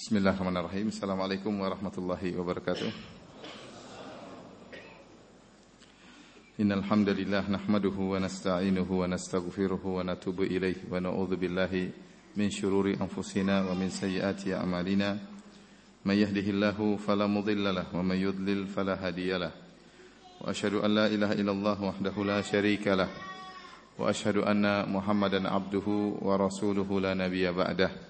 Bismillahirrahmanirrahim. Assalamualaikum warahmatullahi wabarakatuh. Innal hamdalillah nahmaduhu wa nasta'inuhu wa nastaghfiruhu wa natubu ilayhi wa na'udzu billahi min shururi anfusina wa min sayyiati a'malina. May yahdihillahu fala mudilla lahu wa may yudlil fala hadiya lahu. Wa asyhadu an la ilaha illallah wahdahu la syarika lahu. Wa asyhadu anna Muhammadan abduhu wa rasuluhu la nabiyya ba'dahu.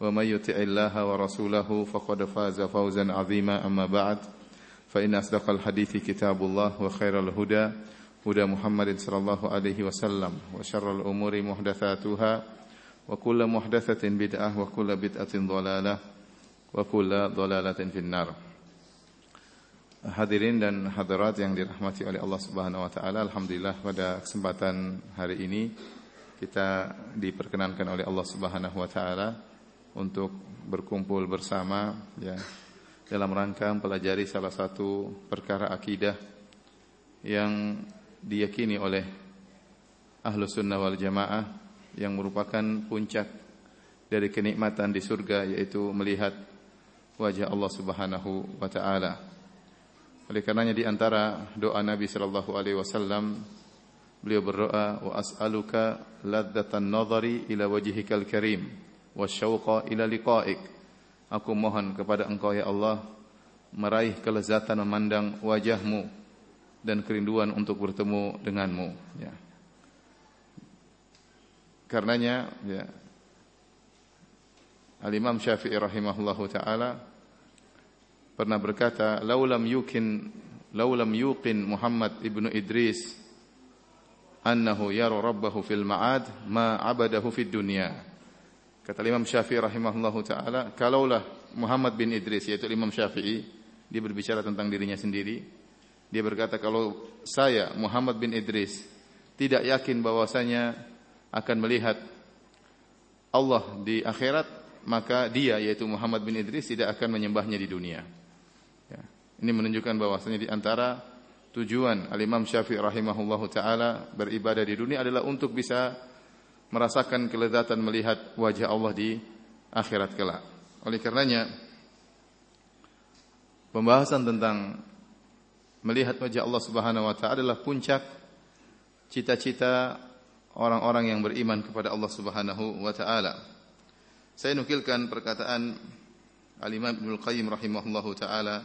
ومن يطع الله ورسوله فقد فاز فوزا عظيما أما بعد فإن أصدق الحديث كتاب الله وخير الهدى هدى محمد صلى الله عليه وسلم وشر الأمور محدثاتها وكل محدثة بدعة وكل بدعة ضلالة وكل ضلالة في النار Hadirin dan hadirat yang dirahmati oleh Allah Subhanahu wa taala, alhamdulillah pada kesempatan hari ini kita diperkenankan oleh Allah Subhanahu wa taala untuk berkumpul bersama ya dalam rangka mempelajari salah satu perkara akidah yang diyakini oleh ahlu sunnah wal jamaah yang merupakan puncak dari kenikmatan di surga yaitu melihat wajah Allah Subhanahu wa taala. Oleh karenanya di antara doa Nabi sallallahu alaihi wasallam beliau berdoa wa as'aluka ladzatan nadhari ila wajhikal karim wasyauqa ila liqa'ik. Aku mohon kepada Engkau ya Allah meraih kelezatan memandang wajahmu dan kerinduan untuk bertemu denganmu ya. Karenanya ya Al-Imam Syafi'i rahimahullahu taala pernah berkata, "Laulam yukin laulam yuqin Muhammad ibnu Idris annahu yara rabbahu fil ma'ad ma 'abadahu fid dunya." Kata Imam Syafi'i rahimahullahu taala, kalaulah Muhammad bin Idris yaitu Imam Syafi'i, dia berbicara tentang dirinya sendiri. Dia berkata kalau saya Muhammad bin Idris tidak yakin bahwasanya akan melihat Allah di akhirat, maka dia yaitu Muhammad bin Idris tidak akan menyembahnya di dunia. Ya. Ini menunjukkan bahwasanya di antara tujuan Al-Imam Syafi'i rahimahullahu taala beribadah di dunia adalah untuk bisa merasakan kelezatan melihat wajah Allah di akhirat kelak. Oleh karenanya pembahasan tentang melihat wajah Allah Subhanahu wa taala adalah puncak cita-cita orang-orang yang beriman kepada Allah Subhanahu wa taala. Saya nukilkan perkataan Al-Imam Ibnu Qayyim rahimahullahu taala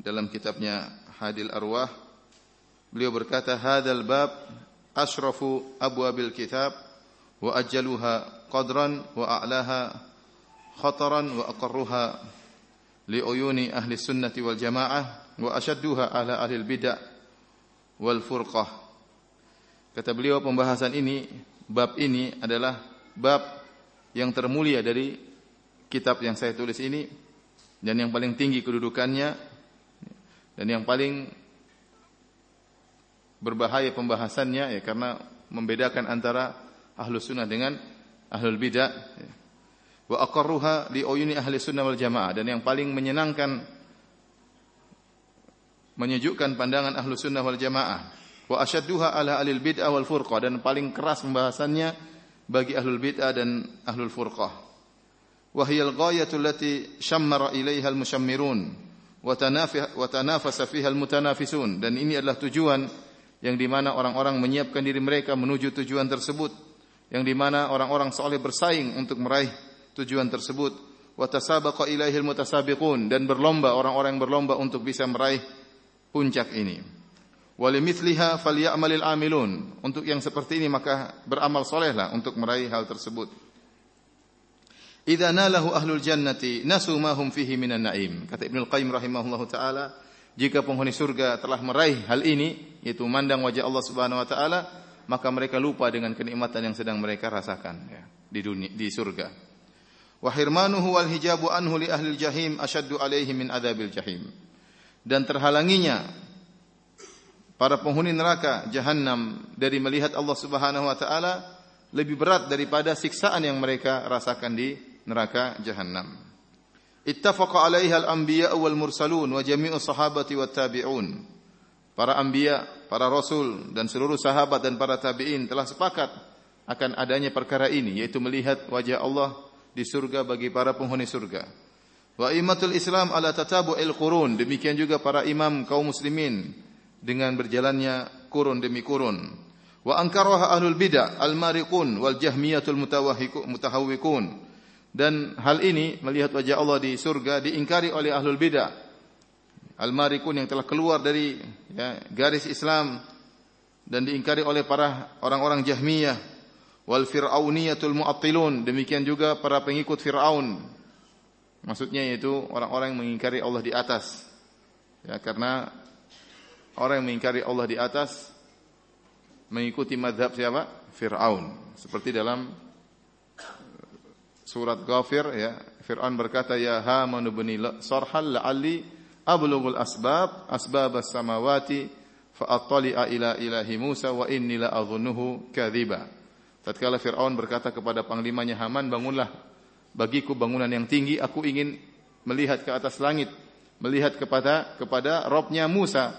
dalam kitabnya Hadil Arwah. Beliau berkata, "Hadzal bab asrafu abwabil kitab wa ajjaluha qadran wa a'laha khataran wa aqarruha li uyuni ahli sunnati wal jamaah wa ashadduha ala ahli bidah wal furqah kata beliau pembahasan ini bab ini adalah bab yang termulia dari kitab yang saya tulis ini dan yang paling tinggi kedudukannya dan yang paling berbahaya pembahasannya ya karena membedakan antara ahlu sunnah dengan ahlul bidah ya. wa aqarruha li uyuni ahli sunnah wal jamaah. Dan yang paling menyenangkan menyejukkan pandangan ahlu sunnah wal jamaah wa asyadduha ala alil bid'ah wal furqah. Dan paling keras pembahasannya bagi ahlul bid'ah dan ahlul furqah. Wa hiya al-ghayatu allati shammara ilaiha al-mushammirun wa tanafasa fiha al-mutanafisun dan ini adalah tujuan yang di mana orang-orang menyiapkan diri mereka menuju tujuan tersebut, yang di mana orang-orang soleh bersaing untuk meraih tujuan tersebut, wa tasabaqa ilaihil mutasabiqun dan berlomba orang-orang yang berlomba untuk bisa meraih puncak ini. Walimithliha falyamalil amilun. Untuk yang seperti ini maka beramal solehlah untuk meraih hal tersebut. Idza nalahu ahlul jannati nasu ma hum fihi minan naim. Kata Ibnu Qayyim rahimahullahu taala, jika penghuni surga telah meraih hal ini, yaitu memandang wajah Allah Subhanahu wa taala, maka mereka lupa dengan kenikmatan yang sedang mereka rasakan ya, di dunia di surga. Wa hirmanuhu wal hijabu anhu li ahli jahim asyaddu alaihi min adzabil jahim. Dan terhalanginya para penghuni neraka jahanam dari melihat Allah Subhanahu wa taala lebih berat daripada siksaan yang mereka rasakan di neraka jahanam. Ittafaqa 'alaiha al-anbiya wal mursalun wa jami'u sahabati wat tabi'un. Para anbiya, para rasul dan seluruh sahabat dan para tabi'in telah sepakat akan adanya perkara ini yaitu melihat wajah Allah di surga bagi para penghuni surga. Wa imatul Islam ala tatabu'il qurun. Demikian juga para imam kaum muslimin dengan berjalannya kurun demi kurun. Wa ankaraha ahlul bid'ah al-mariqun wal jahmiyatul mutahawwikun. Dan hal ini melihat wajah Allah di surga diingkari oleh ahlul bid'ah al-marikun yang telah keluar dari ya, garis Islam dan diingkari oleh para orang-orang Jahmiyah wal fir'auniyatul mu'attilun demikian juga para pengikut Firaun maksudnya yaitu orang-orang yang mengingkari Allah di atas ya karena Orang yang mengingkari Allah di atas mengikuti madhab siapa? Fir'aun. Seperti dalam surat Ghafir ya, Fir'aun berkata ya Haman ibni sarhal la'alli ablughul asbab asbab as-samawati fa attali'a ila ilahi Musa wa inni la adhunnuhu kadhiba. Tatkala Fir'aun berkata kepada panglimanya Haman, bangunlah. Bagiku bangunan yang tinggi, aku ingin melihat ke atas langit, melihat kepada kepada Robnya Musa.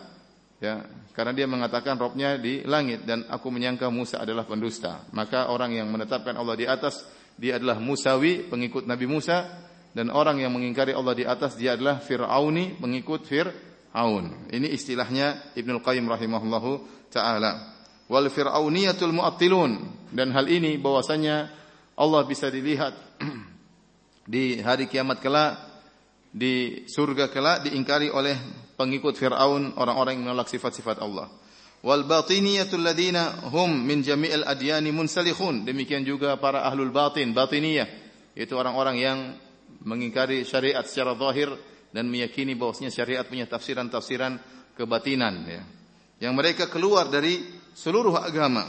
Ya karena dia mengatakan robnya di langit dan aku menyangka Musa adalah pendusta. Maka orang yang menetapkan Allah di atas dia adalah Musawi pengikut Nabi Musa. Dan orang yang mengingkari Allah di atas dia adalah Fir'auni pengikut Fir'aun. Ini istilahnya Ibnu Qayyim rahimahullahu taala. Wal fir'auniyatul mu'attilun. Dan hal ini bahwasanya Allah bisa dilihat di hari kiamat kelak di surga kelak diingkari oleh pengikut Fir'aun, orang-orang yang menolak sifat-sifat Allah. Wal batiniyatul ladina hum min jami'il adyani munsalikhun. Demikian juga para ahlul batin, batiniyah, yaitu orang-orang yang mengingkari syariat secara zahir dan meyakini bahwasanya syariat punya tafsiran-tafsiran kebatinan ya. Yang mereka keluar dari seluruh agama.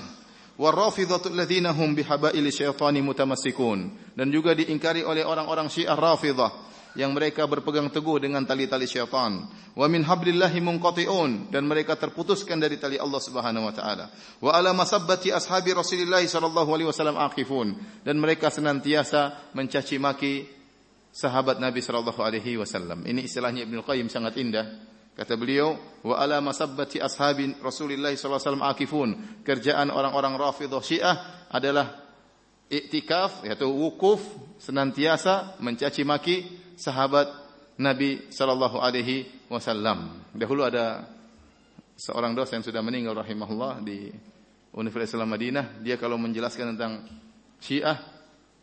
Warafidhatul ladzina hum bihabaili syaitani mutamassikun dan juga diingkari oleh orang-orang Syiah Rafidhah yang mereka berpegang teguh dengan tali-tali syaitan. Wa min hablillahi munqati'un dan mereka terputuskan dari tali Allah Subhanahu wa taala. Wa ala masabbati ashabi Rasulillah sallallahu alaihi wasallam aqifun dan mereka senantiasa mencaci maki sahabat Nabi sallallahu alaihi wasallam. Ini istilahnya Ibnu Qayyim sangat indah. Kata beliau, wa ala masabbati ashabi Rasulillah sallallahu alaihi wasallam aqifun. Kerjaan orang-orang Rafidhah Syiah adalah iktikaf yaitu wukuf senantiasa mencaci maki sahabat Nabi sallallahu alaihi wasallam. Dahulu ada seorang dosen yang sudah meninggal rahimahullah di Universitas Islam Madinah, dia kalau menjelaskan tentang Syiah,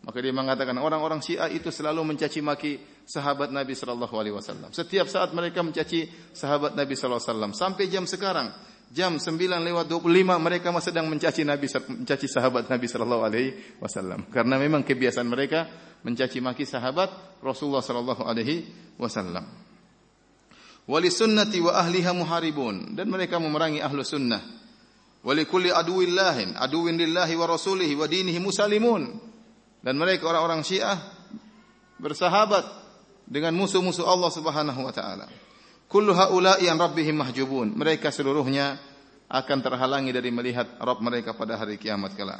maka dia mengatakan orang-orang Syiah itu selalu mencaci maki sahabat Nabi sallallahu alaihi wasallam. Setiap saat mereka mencaci sahabat Nabi sallallahu alaihi wasallam sampai jam sekarang jam 9 lewat 25 mereka masih sedang mencaci Nabi mencaci sahabat Nabi sallallahu alaihi wasallam karena memang kebiasaan mereka mencaci maki sahabat Rasulullah sallallahu alaihi wasallam. Wali sunnati wa ahliha muharibun dan mereka memerangi ahlu sunnah. Wali kulli aduwillahin aduwin lillahi wa rasulihi wa dinihi musalimun. Dan mereka orang-orang Syiah bersahabat dengan musuh-musuh Allah Subhanahu wa taala. Kullu haula'i an rabbihim mahjubun. Mereka seluruhnya akan terhalangi dari melihat Rabb mereka pada hari kiamat kelak.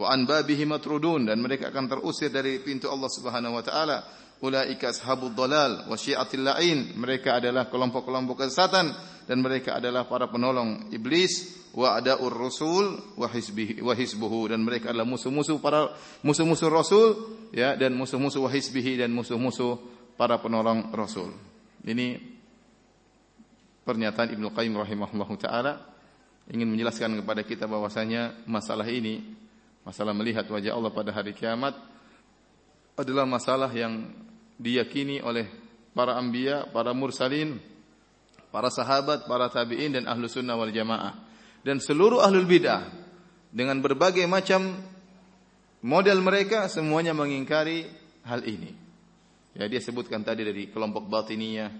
Wa an babihi matrudun dan mereka akan terusir dari pintu Allah Subhanahu wa taala. Ulaika ashabud dalal wa syi'atil la'in. Mereka adalah kelompok-kelompok kesesatan dan mereka adalah para penolong iblis wa adaur rasul wa hizbihi wa hizbuhu dan mereka adalah musuh-musuh para musuh-musuh rasul ya dan musuh-musuh wa hizbihi dan musuh-musuh para penolong rasul. Ini pernyataan Ibnu Qayyim rahimahullahu taala ingin menjelaskan kepada kita bahwasanya masalah ini masalah melihat wajah Allah pada hari kiamat adalah masalah yang diyakini oleh para anbiya, para mursalin, para sahabat, para tabi'in dan ahlu sunnah wal jamaah dan seluruh ahlul bidah dengan berbagai macam model mereka semuanya mengingkari hal ini. Ya dia sebutkan tadi dari kelompok batiniyah,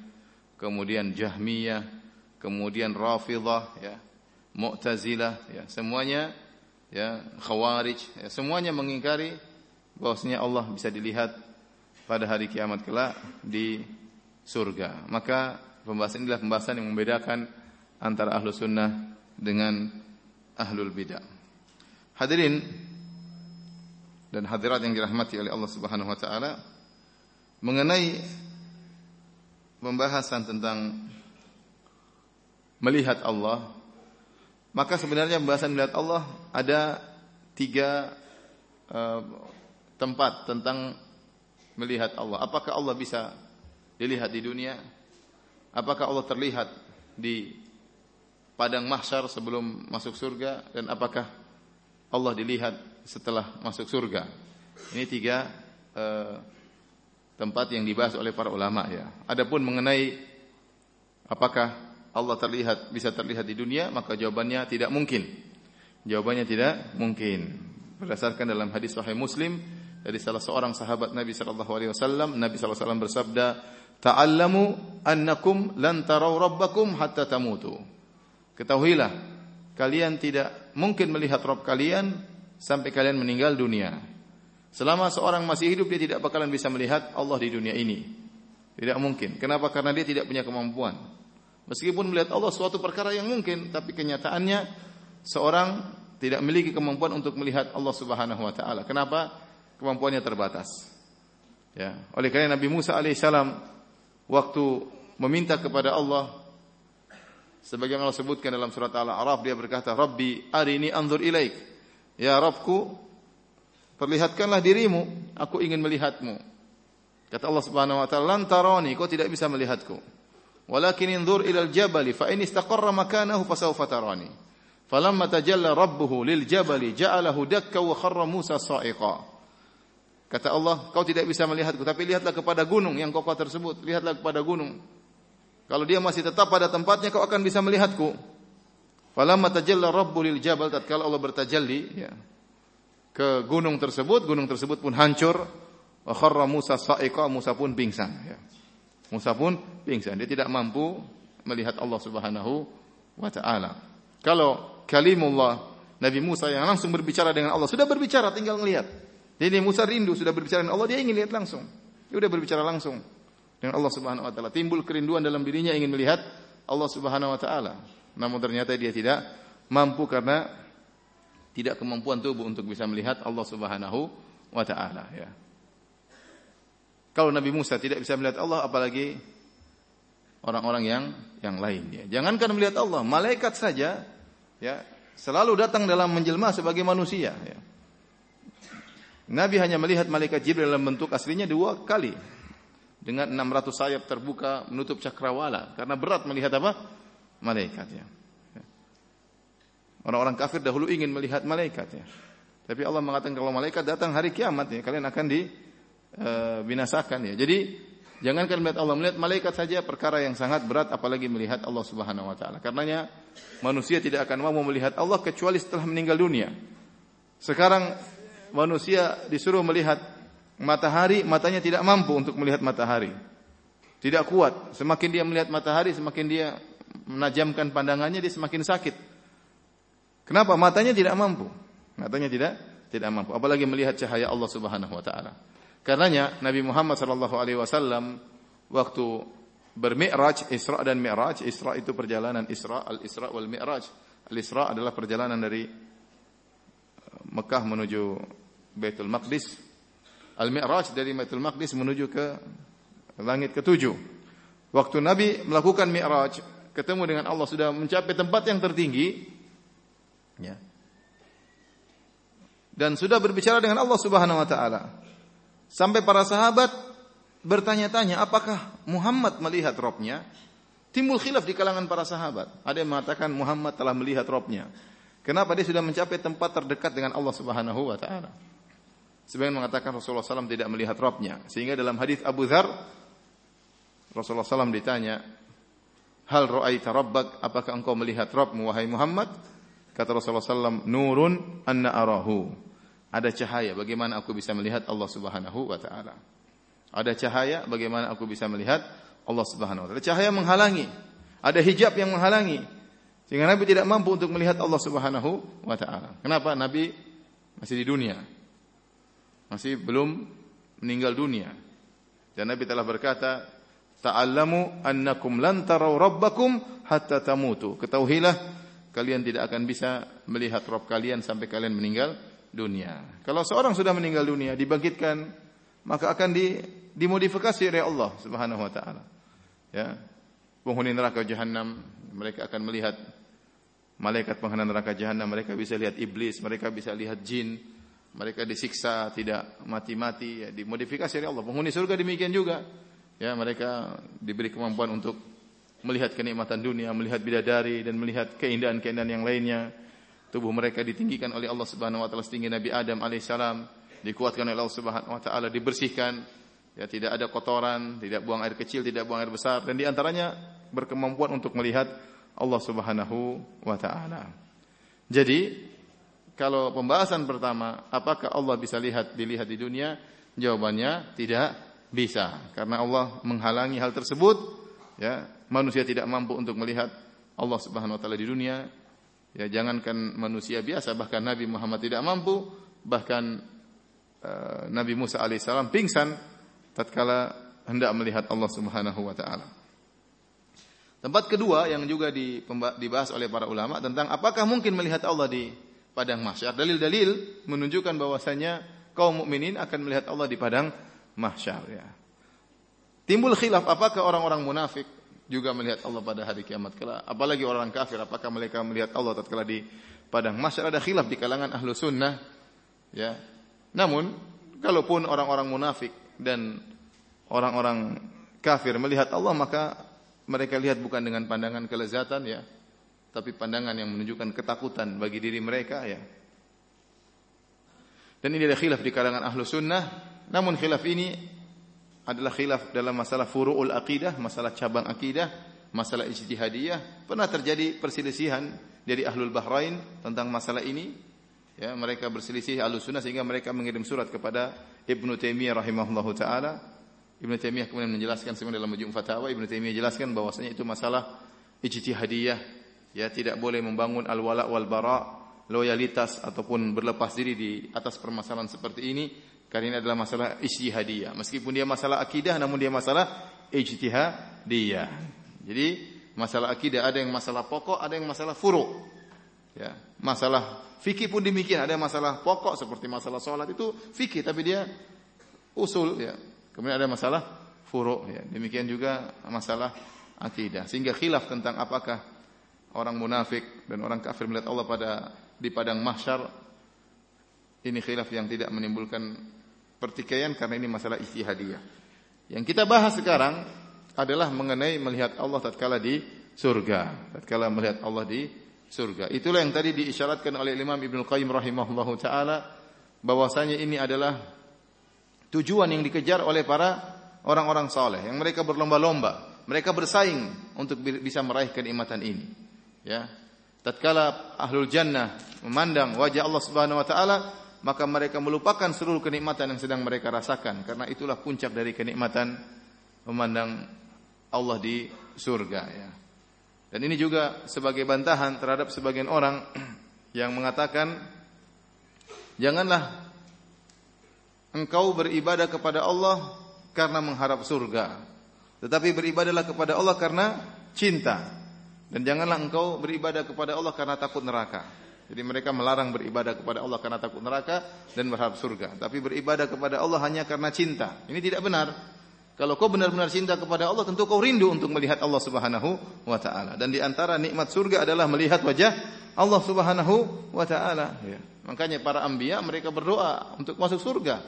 kemudian Jahmiyah, kemudian Rafidhah, ya, Mu'tazilah, ya, semuanya ya, Khawarij, ya, semuanya mengingkari bahwasanya Allah bisa dilihat pada hari kiamat kelak di surga. Maka pembahasan inilah pembahasan yang membedakan antara ahlu sunnah dengan ahlul bidah. Hadirin dan hadirat yang dirahmati oleh Allah Subhanahu wa taala mengenai pembahasan tentang melihat Allah maka sebenarnya pembahasan melihat Allah ada tiga uh, tempat tentang melihat Allah. Apakah Allah bisa dilihat di dunia? Apakah Allah terlihat di padang mahsyar sebelum masuk surga dan apakah Allah dilihat setelah masuk surga? Ini tiga uh, tempat yang dibahas oleh para ulama ya. Adapun mengenai apakah Allah terlihat bisa terlihat di dunia, maka jawabannya tidak mungkin. Jawabannya tidak mungkin. Berdasarkan dalam hadis sahih Muslim dari salah seorang sahabat Nabi sallallahu alaihi wasallam, Nabi sallallahu alaihi wasallam bersabda, "Ta'allamu annakum lan tarau rabbakum hatta tamutu." Ketahuilah, kalian tidak mungkin melihat Rabb kalian sampai kalian meninggal dunia. Selama seorang masih hidup dia tidak bakalan bisa melihat Allah di dunia ini. Tidak mungkin. Kenapa? Karena dia tidak punya kemampuan. Meskipun melihat Allah suatu perkara yang mungkin, tapi kenyataannya seorang tidak memiliki kemampuan untuk melihat Allah Subhanahu wa taala. Kenapa? Kemampuannya terbatas. Ya, oleh karena Nabi Musa alaihissalam waktu meminta kepada Allah sebagaimana Allah sebutkan dalam surat Al-A'raf dia berkata, "Rabbi arini anzur ilaik." Ya Rabbku, perlihatkanlah dirimu, aku ingin melihatmu. Kata Allah Subhanahu wa taala, "Lan tarani, kau tidak bisa melihatku." Walakin inzur ila al-jabali fa in istaqarra makanahu fasawfa tarani. Falamma tajalla rabbuhu lil jabali ja'alahu dakka wa kharra Musa sa'iqa. Kata Allah, kau tidak bisa melihatku, tapi lihatlah kepada gunung yang kokoh tersebut, lihatlah kepada gunung. Kalau dia masih tetap pada tempatnya, kau akan bisa melihatku. Falamma tajalla rabbu lil jabal, tatkala Allah bertajalli ya, ke gunung tersebut, gunung tersebut pun hancur. Wa kharra Musa sa'iqa, Musa pun pingsan ya. Musa pun pingsan. Dia tidak mampu melihat Allah Subhanahu wa taala. Kalau kalimullah Nabi Musa yang langsung berbicara dengan Allah, sudah berbicara tinggal melihat. Jadi Musa rindu sudah berbicara dengan Allah, dia ingin lihat langsung. Dia sudah berbicara langsung dengan Allah Subhanahu wa taala. Timbul kerinduan dalam dirinya ingin melihat Allah Subhanahu wa taala. Namun ternyata dia tidak mampu karena tidak kemampuan tubuh untuk bisa melihat Allah Subhanahu wa taala ya. Kalau Nabi Musa tidak bisa melihat Allah apalagi orang-orang yang yang lain ya. Jangankan melihat Allah, malaikat saja ya selalu datang dalam menjelma sebagai manusia ya. Nabi hanya melihat malaikat Jibril dalam bentuk aslinya dua kali dengan 600 sayap terbuka menutup cakrawala karena berat melihat apa? malaikat ya. Orang-orang kafir dahulu ingin melihat malaikat ya. Tapi Allah mengatakan kalau malaikat datang hari kiamat ya, kalian akan di e, binasakan ya. Jadi jangankan melihat Allah, melihat malaikat saja perkara yang sangat berat apalagi melihat Allah Subhanahu wa taala. Karenanya manusia tidak akan mau melihat Allah kecuali setelah meninggal dunia. Sekarang manusia disuruh melihat matahari, matanya tidak mampu untuk melihat matahari. Tidak kuat. Semakin dia melihat matahari, semakin dia menajamkan pandangannya, dia semakin sakit. Kenapa? Matanya tidak mampu. Matanya tidak tidak mampu. Apalagi melihat cahaya Allah Subhanahu wa taala. Karenanya Nabi Muhammad sallallahu alaihi wasallam waktu bermi'raj, Isra dan Mi'raj, Isra itu perjalanan Isra, al-Isra wal Mi'raj. Al-Isra adalah perjalanan dari uh, Mekah menuju Baitul Maqdis. Al-Mi'raj dari Baitul Maqdis menuju ke langit ketujuh. Waktu Nabi melakukan Mi'raj, ketemu dengan Allah sudah mencapai tempat yang tertinggi, ya. Dan sudah berbicara dengan Allah Subhanahu wa taala. Sampai para sahabat bertanya-tanya apakah Muhammad melihat robnya? Timbul khilaf di kalangan para sahabat. Ada yang mengatakan Muhammad telah melihat robnya. Kenapa dia sudah mencapai tempat terdekat dengan Allah Subhanahu wa taala? Sebagian mengatakan Rasulullah SAW tidak melihat robnya. Sehingga dalam hadis Abu Dhar, Rasulullah SAW ditanya, Hal ra'aita rabbak, apakah engkau melihat Rabbmu wahai Muhammad? Kata Rasulullah SAW, Nurun anna arahu. Ada cahaya bagaimana aku bisa melihat Allah Subhanahu wa taala. Ada cahaya bagaimana aku bisa melihat Allah Subhanahu wa taala. Cahaya menghalangi. Ada hijab yang menghalangi. Sehingga Nabi tidak mampu untuk melihat Allah Subhanahu wa taala. Kenapa? Nabi masih di dunia. Masih belum meninggal dunia. Dan Nabi telah berkata, "Ta'allamu annakum lan taraw rabbakum hatta tamutu." Ketahuilah kalian tidak akan bisa melihat Rabb kalian sampai kalian meninggal dunia. Kalau seorang sudah meninggal dunia dibangkitkan, maka akan di, dimodifikasi oleh Allah Subhanahu wa taala. Ya. Penghuni neraka jahanam mereka akan melihat malaikat penghuni neraka jahanam, mereka bisa lihat iblis, mereka bisa lihat jin, mereka disiksa tidak mati-mati, ya, dimodifikasi oleh Allah. Penghuni surga demikian juga. Ya, mereka diberi kemampuan untuk melihat kenikmatan dunia, melihat bidadari dan melihat keindahan-keindahan yang lainnya. Tubuh mereka ditinggikan oleh Allah Subhanahu wa taala setinggi Nabi Adam alaihissalam, dikuatkan oleh Allah Subhanahu wa taala, dibersihkan. Ya, tidak ada kotoran, tidak buang air kecil, tidak buang air besar dan di antaranya berkemampuan untuk melihat Allah Subhanahu wa taala. Jadi, kalau pembahasan pertama, apakah Allah bisa lihat dilihat di dunia? Jawabannya tidak bisa karena Allah menghalangi hal tersebut ya manusia tidak mampu untuk melihat Allah Subhanahu wa taala di dunia ya jangankan manusia biasa bahkan Nabi Muhammad tidak mampu bahkan uh, Nabi Musa alaihissalam pingsan tatkala hendak melihat Allah Subhanahu wa taala tempat kedua yang juga dibahas oleh para ulama tentang apakah mungkin melihat Allah di padang mahsyar dalil-dalil menunjukkan bahwasanya kaum mukminin akan melihat Allah di padang mahsyar ya. Timbul khilaf apakah orang-orang munafik juga melihat Allah pada hari kiamat kala, apalagi orang kafir apakah mereka melihat Allah tatkala di padang mahsyar ada khilaf di kalangan ahlu sunnah ya. Namun kalaupun orang-orang munafik dan orang-orang kafir melihat Allah maka mereka lihat bukan dengan pandangan kelezatan ya, tapi pandangan yang menunjukkan ketakutan bagi diri mereka ya. Dan ini ada khilaf di kalangan ahlu sunnah namun khilaf ini adalah khilaf dalam masalah furu'ul aqidah, masalah cabang akidah, masalah ijtihadiyah. Pernah terjadi perselisihan dari ahlul Bahrain tentang masalah ini. Ya, mereka berselisih ahlus sunnah sehingga mereka mengirim surat kepada Ibnu Taimiyah rahimahullahu taala. Ibnu Taimiyah kemudian menjelaskan semua dalam Majmu' Fatawa, Ibnu Taimiyah jelaskan bahwasanya itu masalah ijtihadiyah. Ya, tidak boleh membangun al-wala wal bara, loyalitas ataupun berlepas diri di atas permasalahan seperti ini karena ini adalah masalah ijtihadiyah. Meskipun dia masalah akidah namun dia masalah ijtihadiyah. Jadi masalah akidah ada yang masalah pokok, ada yang masalah furu. Ya, masalah fikih pun demikian, ada yang masalah pokok seperti masalah sholat itu fikih tapi dia usul ya. Kemudian ada masalah furu ya. Demikian juga masalah akidah. Sehingga khilaf tentang apakah orang munafik dan orang kafir melihat Allah pada di padang mahsyar ini khilaf yang tidak menimbulkan pertikaian karena ini masalah ijtihadiyah. Yang kita bahas sekarang adalah mengenai melihat Allah tatkala di surga, tatkala melihat Allah di surga. Itulah yang tadi diisyaratkan oleh Imam Ibnu Qayyim rahimahullahu taala bahwasanya ini adalah tujuan yang dikejar oleh para orang-orang saleh yang mereka berlomba-lomba, mereka bersaing untuk bisa meraih kenikmatan ini. Ya. Tatkala ahlul jannah memandang wajah Allah Subhanahu wa taala, maka mereka melupakan seluruh kenikmatan yang sedang mereka rasakan karena itulah puncak dari kenikmatan memandang Allah di surga ya. Dan ini juga sebagai bantahan terhadap sebagian orang yang mengatakan janganlah engkau beribadah kepada Allah karena mengharap surga, tetapi beribadahlah kepada Allah karena cinta. Dan janganlah engkau beribadah kepada Allah karena takut neraka. Jadi mereka melarang beribadah kepada Allah karena takut neraka dan berharap surga. Tapi beribadah kepada Allah hanya karena cinta. Ini tidak benar. Kalau kau benar-benar cinta kepada Allah, tentu kau rindu untuk melihat Allah Subhanahu wa taala. Dan di antara nikmat surga adalah melihat wajah Allah Subhanahu wa taala. Ya. Makanya para anbiya mereka berdoa untuk masuk surga.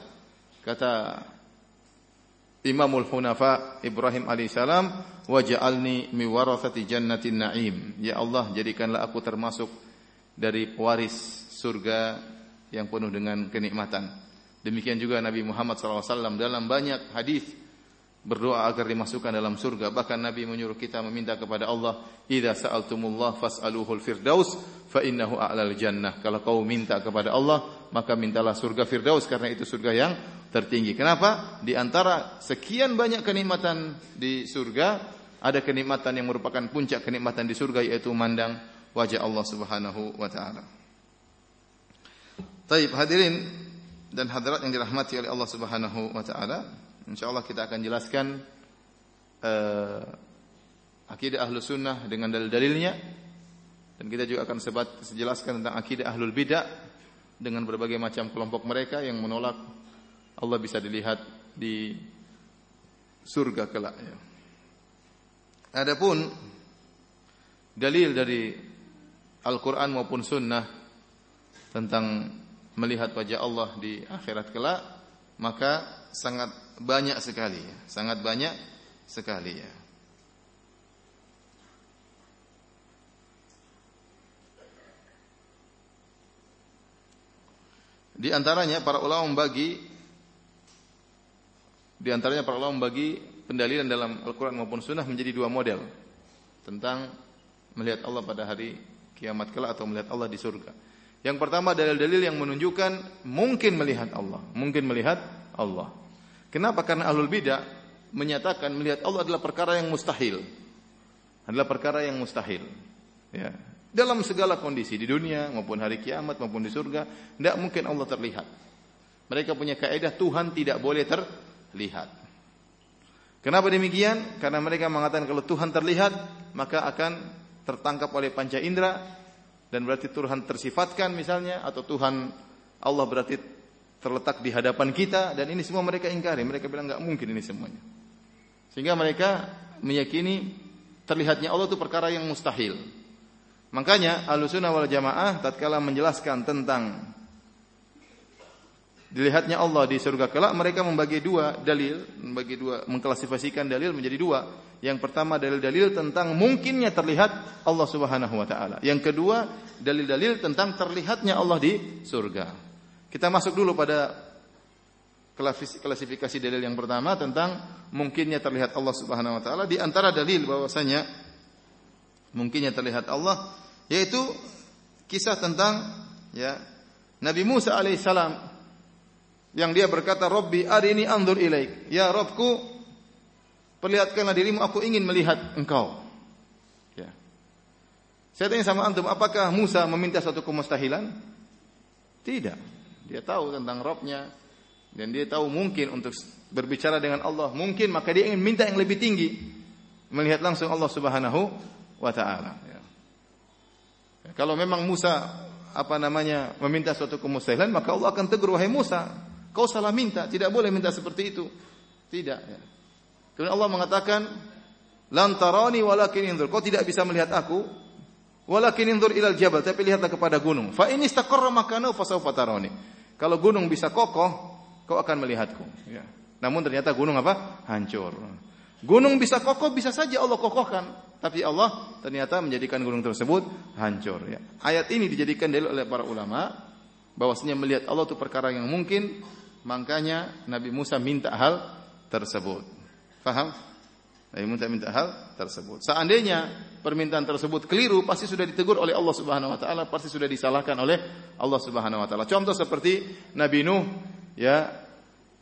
Kata Imamul Hunafa Ibrahim alaihissalam, "Waj'alni mi warathati jannatin na'im." Ya Allah, jadikanlah aku termasuk dari pewaris surga yang penuh dengan kenikmatan. Demikian juga Nabi Muhammad SAW dalam banyak hadis berdoa agar dimasukkan dalam surga. Bahkan Nabi menyuruh kita meminta kepada Allah, "Idza sa'altumullah fas'aluhul firdaus fa innahu a'lal jannah." Kalau kau minta kepada Allah, maka mintalah surga firdaus karena itu surga yang tertinggi. Kenapa? Di antara sekian banyak kenikmatan di surga, ada kenikmatan yang merupakan puncak kenikmatan di surga yaitu mandang wajah Allah Subhanahu wa taala. Taib hadirin dan hadirat yang dirahmati oleh Allah Subhanahu wa taala, Insyaallah kita akan jelaskan uh, akidah ahlu sunnah dengan dalil-dalilnya dan kita juga akan sebat sejelaskan tentang akidah ahlul bidah dengan berbagai macam kelompok mereka yang menolak Allah bisa dilihat di surga kelak ya. Adapun dalil dari Al-Quran maupun Sunnah tentang melihat wajah Allah di akhirat kelak, maka sangat banyak sekali, ya. sangat banyak sekali ya. Di antaranya para ulama membagi di antaranya para ulama membagi pendalilan dalam Al-Qur'an maupun Sunnah menjadi dua model tentang melihat Allah pada hari kiamat kelak atau melihat Allah di surga. Yang pertama dalil-dalil yang menunjukkan mungkin melihat Allah, mungkin melihat Allah. Kenapa? Karena ahlul bidah menyatakan melihat Allah adalah perkara yang mustahil. Adalah perkara yang mustahil. Ya. Dalam segala kondisi di dunia maupun hari kiamat maupun di surga, tidak mungkin Allah terlihat. Mereka punya kaidah Tuhan tidak boleh terlihat. Kenapa demikian? Karena mereka mengatakan kalau Tuhan terlihat, maka akan tertangkap oleh panca indera dan berarti Tuhan tersifatkan misalnya atau Tuhan Allah berarti terletak di hadapan kita dan ini semua mereka ingkari. Mereka bilang nggak mungkin ini semuanya. Sehingga mereka meyakini terlihatnya Allah itu perkara yang mustahil. Makanya Ahlussunnah wal Jamaah tatkala menjelaskan tentang dilihatnya Allah di surga kelak mereka membagi dua dalil, membagi dua mengklasifikasikan dalil menjadi dua. Yang pertama dalil-dalil tentang mungkinnya terlihat Allah Subhanahu wa taala. Yang kedua dalil-dalil tentang terlihatnya Allah di surga. Kita masuk dulu pada klasifikasi dalil yang pertama tentang mungkinnya terlihat Allah Subhanahu wa taala di antara dalil bahwasanya mungkinnya terlihat Allah yaitu kisah tentang ya Nabi Musa alaihissalam yang dia berkata Robbi arini andur ilaik. Ya Robku perlihatkanlah dirimu aku ingin melihat engkau. Ya. Saya tanya sama antum apakah Musa meminta satu kemustahilan? Tidak. Dia tahu tentang Robnya dan dia tahu mungkin untuk berbicara dengan Allah mungkin maka dia ingin minta yang lebih tinggi melihat langsung Allah Subhanahu wa taala. Ya. Kalau memang Musa apa namanya meminta suatu kemustahilan, maka Allah akan tegur wahai Musa, kau salah minta, tidak boleh minta seperti itu. Tidak. Ya. Kemudian Allah mengatakan, lantarani walakin indur. Kau tidak bisa melihat aku, walakin indur ilal jabal, tapi lihatlah kepada gunung. Fa ini istaqarra makanahu fasawfa tarani. Kalau gunung bisa kokoh, kau akan melihatku. Ya. Namun ternyata gunung apa? Hancur. Gunung bisa kokoh, bisa saja Allah kokohkan. Tapi Allah ternyata menjadikan gunung tersebut hancur. Ya. Ayat ini dijadikan dalil oleh para ulama bahwasanya melihat Allah itu perkara yang mungkin. Makanya Nabi Musa minta hal tersebut. Faham? Nabi Musa minta hal tersebut. Seandainya permintaan tersebut keliru, pasti sudah ditegur oleh Allah Subhanahu wa taala, pasti sudah disalahkan oleh Allah Subhanahu wa taala. Contoh seperti Nabi Nuh ya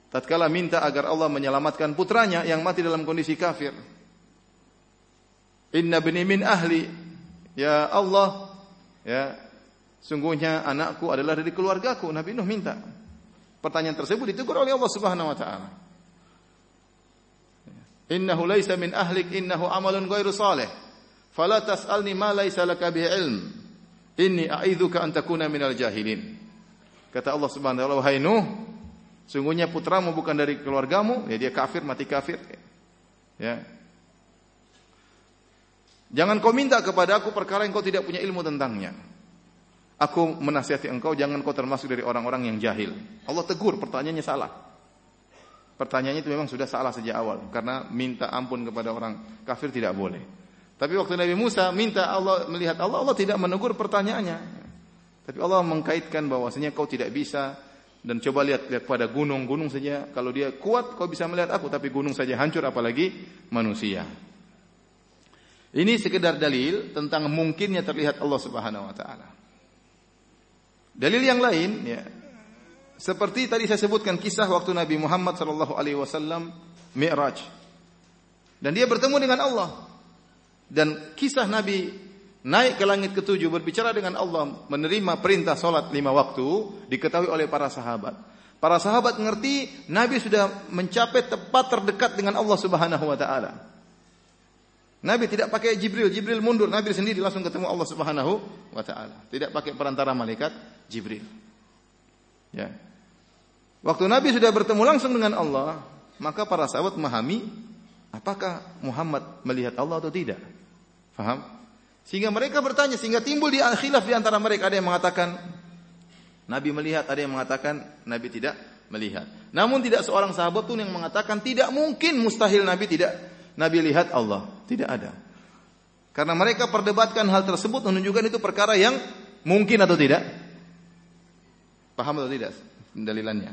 tatkala minta agar Allah menyelamatkan putranya yang mati dalam kondisi kafir. Inna bani min ahli. Ya Allah, ya sungguhnya anakku adalah dari keluargaku. Nabi Nuh minta. Pertanyaan tersebut ditegur oleh Allah Subhanahu wa taala. Innahu laisa min ahlik innahu amalun ghairu salih. Fala tas'alni ma laisa laka bihi ilm. Inni a'idzuka an takuna minal jahilin. Kata Allah Subhanahu wa taala, "Wahai Nuh, Sungguhnya putramu bukan dari keluargamu, ya dia kafir, mati kafir. Ya. Jangan kau minta kepada aku perkara yang kau tidak punya ilmu tentangnya. Aku menasihati engkau, jangan kau termasuk dari orang-orang yang jahil. Allah tegur, pertanyaannya salah. Pertanyaannya itu memang sudah salah sejak awal. Karena minta ampun kepada orang kafir tidak boleh. Tapi waktu Nabi Musa minta Allah melihat Allah, Allah tidak menegur pertanyaannya. Tapi Allah mengkaitkan bahwasanya kau tidak bisa dan coba lihat lihat pada gunung, gunung saja kalau dia kuat kau bisa melihat aku, tapi gunung saja hancur apalagi manusia. Ini sekedar dalil tentang mungkinnya terlihat Allah Subhanahu wa taala. Dalil yang lain ya seperti tadi saya sebutkan kisah waktu Nabi Muhammad sallallahu alaihi wasallam Mi'raj. Dan dia bertemu dengan Allah. Dan kisah Nabi naik ke langit ketujuh berbicara dengan Allah menerima perintah solat lima waktu diketahui oleh para sahabat. Para sahabat ngerti Nabi sudah mencapai tepat terdekat dengan Allah Subhanahu wa taala. Nabi tidak pakai Jibril, Jibril mundur, Nabi sendiri langsung ketemu Allah Subhanahu wa taala. Tidak pakai perantara malaikat Jibril. Ya. Waktu Nabi sudah bertemu langsung dengan Allah, maka para sahabat memahami apakah Muhammad melihat Allah atau tidak. Faham? Sehingga mereka bertanya, sehingga timbul di khilaf di antara mereka. Ada yang mengatakan Nabi melihat, ada yang mengatakan Nabi tidak melihat. Namun tidak seorang sahabat pun yang mengatakan tidak mungkin mustahil Nabi tidak Nabi lihat Allah. Tidak ada. Karena mereka perdebatkan hal tersebut menunjukkan itu perkara yang mungkin atau tidak. Paham atau tidak dalilannya?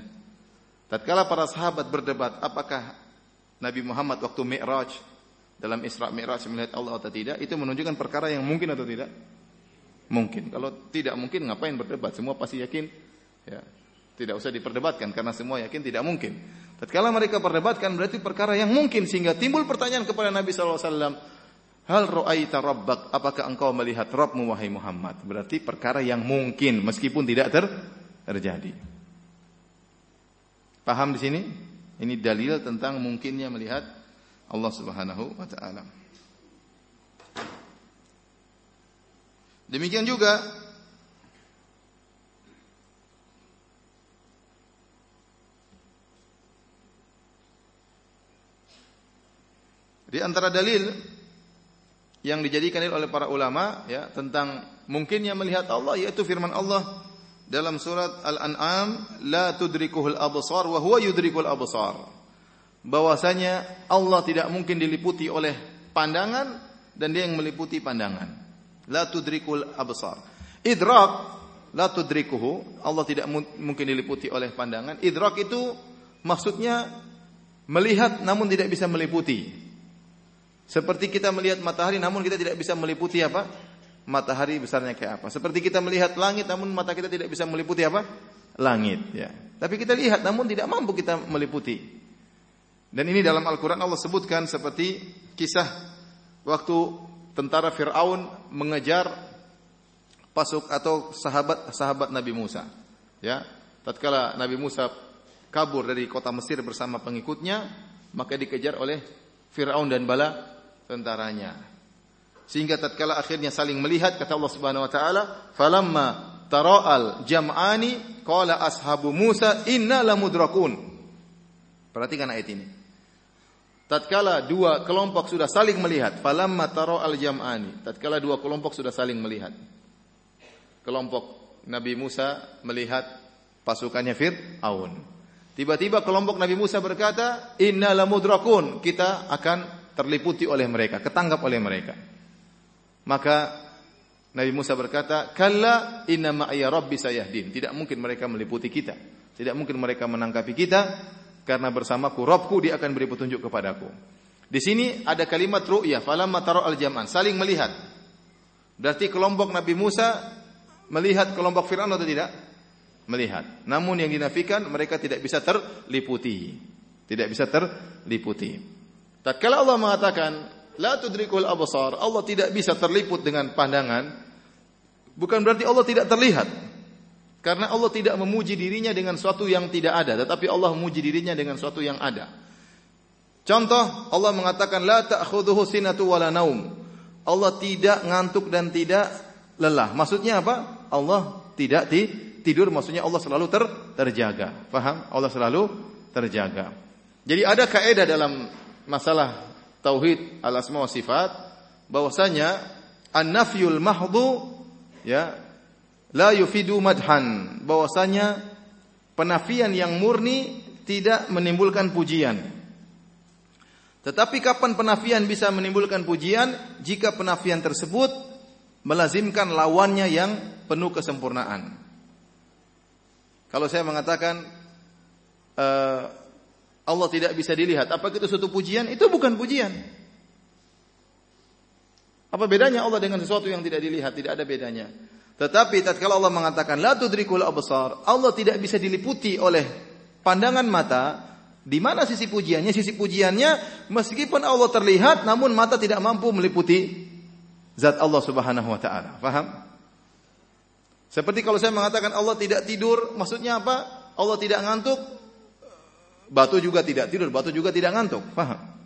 Tatkala para sahabat berdebat apakah Nabi Muhammad waktu Mi'raj dalam Isra Mi'raj melihat Allah atau tidak, itu menunjukkan perkara yang mungkin atau tidak? Mungkin. Kalau tidak mungkin ngapain berdebat? Semua pasti yakin. Ya. Tidak usah diperdebatkan karena semua yakin tidak mungkin. Tatkala mereka perdebatkan berarti perkara yang mungkin sehingga timbul pertanyaan kepada Nabi sallallahu alaihi wasallam, "Hal ra'aita rabbak? Apakah engkau melihat Rabbmu wahai Muhammad?" Berarti perkara yang mungkin meskipun tidak ter terjadi. Paham di sini? Ini dalil tentang mungkinnya melihat Allah Subhanahu wa taala. Demikian juga Di antara dalil yang dijadikan oleh para ulama ya tentang mungkinnya melihat Allah yaitu firman Allah dalam surat Al-An'am la tudrikuhul absar wa huwa yudrikul absar. Bahwasanya Allah tidak mungkin diliputi oleh pandangan dan dia yang meliputi pandangan la tudrikul absar. Idrak la tudrikuhu, Allah tidak mungkin diliputi oleh pandangan. Idrak itu maksudnya melihat namun tidak bisa meliputi. Seperti kita melihat matahari namun kita tidak bisa meliputi apa? Matahari besarnya kayak apa? Seperti kita melihat langit namun mata kita tidak bisa meliputi apa? Langit, ya. Tapi kita lihat namun tidak mampu kita meliputi. Dan ini dalam Al-Qur'an Allah sebutkan seperti kisah waktu tentara Firaun mengejar pasuk atau sahabat-sahabat Nabi Musa. Ya, tatkala Nabi Musa kabur dari kota Mesir bersama pengikutnya, maka dikejar oleh Firaun dan bala tentaranya. Sehingga tatkala akhirnya saling melihat kata Allah Subhanahu wa taala, "Falamma tara'al jam'ani qala ashabu Musa inna lamudrakun." Perhatikan ayat ini. Tatkala dua kelompok sudah saling melihat, falamma taro al jam'ani. Tatkala dua kelompok sudah saling melihat. Kelompok Nabi Musa melihat pasukannya Fir'aun. Tiba-tiba kelompok Nabi Musa berkata, "Inna lamudrakun." Kita akan terliputi oleh mereka, ketangkap oleh mereka. Maka Nabi Musa berkata, "Kalla inna ma'ya rabbi sayahdin." Tidak mungkin mereka meliputi kita. Tidak mungkin mereka menangkapi kita karena bersamaku Robku dia akan beri petunjuk kepadaku. Di sini ada kalimat ru'yah, falamma taro al-jam'an, saling melihat. Berarti kelompok Nabi Musa melihat kelompok Firaun atau tidak? Melihat. Namun yang dinafikan mereka tidak bisa terliputi. Tidak bisa terliputi. Tatkala Allah mengatakan la tudrikul absar, Allah tidak bisa terliput dengan pandangan, bukan berarti Allah tidak terlihat. Karena Allah tidak memuji dirinya dengan suatu yang tidak ada, tetapi Allah memuji dirinya dengan suatu yang ada. Contoh, Allah mengatakan la ta'khudhuhu sinatu wala naum. Allah tidak ngantuk dan tidak lelah. Maksudnya apa? Allah tidak tidur, maksudnya Allah selalu ter, terjaga. Paham? Allah selalu terjaga. Jadi ada kaidah dalam masalah tauhid al-asma wa sifat bahwasanya an-nafyul mahdhu ya la yufidu madhan bahwasanya penafian yang murni tidak menimbulkan pujian. Tetapi kapan penafian bisa menimbulkan pujian jika penafian tersebut melazimkan lawannya yang penuh kesempurnaan. Kalau saya mengatakan uh, Allah tidak bisa dilihat, apa itu suatu pujian? Itu bukan pujian. Apa bedanya Allah dengan sesuatu yang tidak dilihat? Tidak ada bedanya. Tetapi tatkala Allah mengatakan la tudrikul absar, Allah tidak bisa diliputi oleh pandangan mata. Di mana sisi pujiannya? Sisi pujiannya meskipun Allah terlihat namun mata tidak mampu meliputi zat Allah Subhanahu wa taala. Paham? Seperti kalau saya mengatakan Allah tidak tidur, maksudnya apa? Allah tidak ngantuk, batu juga tidak tidur, batu juga tidak ngantuk. Paham?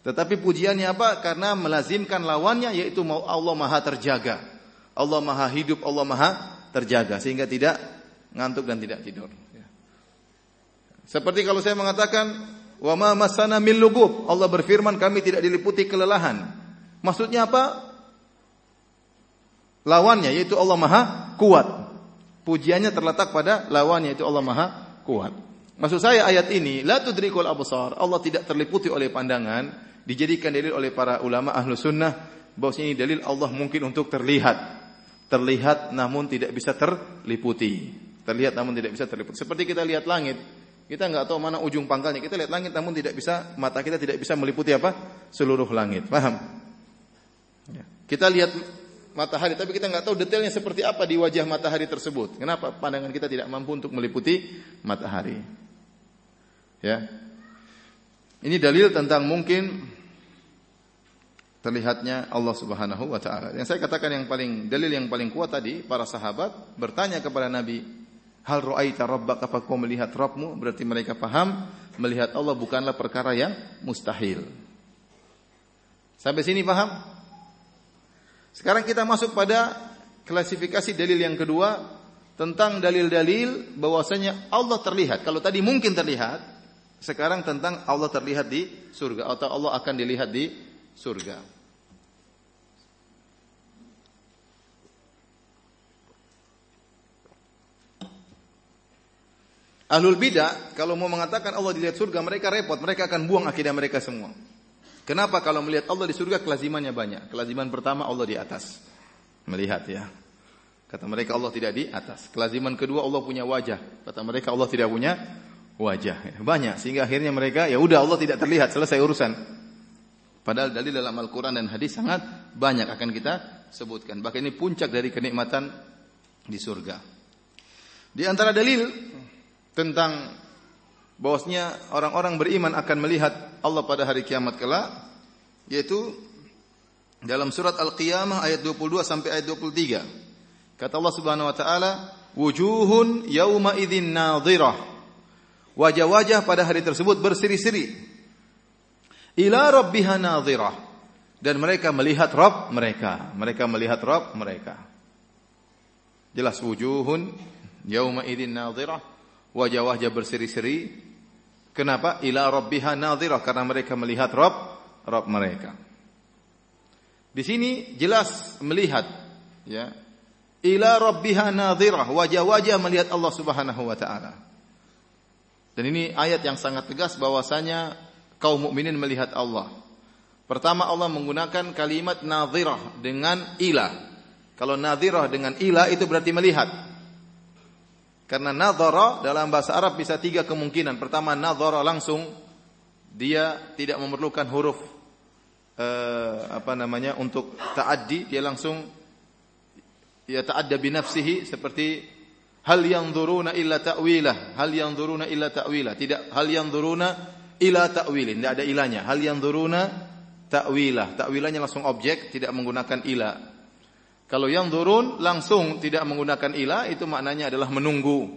Tetapi pujiannya apa? Karena melazimkan lawannya yaitu Allah Maha terjaga. Allah Maha hidup, Allah Maha terjaga sehingga tidak ngantuk dan tidak tidur. Ya. Seperti kalau saya mengatakan wa ma masana min lugub, Allah berfirman kami tidak diliputi kelelahan. Maksudnya apa? Lawannya yaitu Allah Maha kuat. Pujiannya terletak pada lawannya yaitu Allah Maha kuat. Maksud saya ayat ini la tudrikul absar. Allah tidak terliputi oleh pandangan, dijadikan dalil oleh para ulama ahlu sunnah bahwa ini dalil Allah mungkin untuk terlihat. Terlihat namun tidak bisa terliputi. Terlihat namun tidak bisa terliputi. Seperti kita lihat langit, kita nggak tahu mana ujung pangkalnya. Kita lihat langit namun tidak bisa mata kita tidak bisa meliputi apa? Seluruh langit. Paham? Ya. Kita lihat matahari, tapi kita nggak tahu detailnya seperti apa di wajah matahari tersebut. Kenapa? Pandangan kita tidak mampu untuk meliputi matahari. Ya. Ini dalil tentang mungkin terlihatnya Allah Subhanahu wa taala. Yang saya katakan yang paling dalil yang paling kuat tadi para sahabat bertanya kepada Nabi, "Hal ra'aita rabbaka apa kau melihat Rabbmu?" Berarti mereka paham melihat Allah bukanlah perkara yang mustahil. Sampai sini paham? Sekarang kita masuk pada klasifikasi dalil yang kedua tentang dalil-dalil bahwasanya Allah terlihat. Kalau tadi mungkin terlihat, sekarang tentang Allah terlihat di surga atau Allah akan dilihat di surga. Ahlul bidah kalau mau mengatakan Allah dilihat surga mereka repot, mereka akan buang akidah mereka semua. Kenapa kalau melihat Allah di surga kelazimannya banyak? Kelaziman pertama Allah di atas. Melihat ya. Kata mereka Allah tidak di atas. Kelaziman kedua Allah punya wajah. Kata mereka Allah tidak punya wajah. Banyak sehingga akhirnya mereka ya udah Allah tidak terlihat, selesai urusan. Padahal dalil dalam Al-Qur'an dan hadis sangat banyak akan kita sebutkan. Bahkan ini puncak dari kenikmatan di surga. Di antara dalil tentang bahwasanya orang-orang beriman akan melihat Allah pada hari kiamat kelak yaitu dalam surat Al-Qiyamah ayat 22 sampai ayat 23. Kata Allah Subhanahu wa taala, "Wujuhun yauma idzin nadhirah." Wajah-wajah pada hari tersebut berseri-seri. Ila rabbiha nadhirah. Dan mereka melihat Rabb mereka. Mereka melihat Rabb mereka. Jelas wujuhun yauma idzin nadhirah. Wajah-wajah berseri-seri Kenapa? Ila rabbiha nadhirah karena mereka melihat Rabb Rabb mereka. Di sini jelas melihat ya. Ila rabbiha nadhirah, wajah-wajah melihat Allah Subhanahu wa taala. Dan ini ayat yang sangat tegas bahwasanya kaum mukminin melihat Allah. Pertama Allah menggunakan kalimat nadhirah dengan ila. Kalau nadhirah dengan ila itu berarti melihat. Karena nadhara dalam bahasa Arab bisa tiga kemungkinan. Pertama nadhara langsung dia tidak memerlukan huruf eh, apa namanya untuk ta'addi, dia langsung ya ta'adda bi nafsihi seperti hal yang yanzuruna illa ta'wilah, hal yang yanzuruna illa ta'wilah. Tidak hal yang yanzuruna illa ta'wilin, tidak ada ilahnya. Hal yang yanzuruna ta'wilah. Ta'wilahnya langsung objek, tidak menggunakan ilah. Kalau yang turun langsung tidak menggunakan ilah itu maknanya adalah menunggu.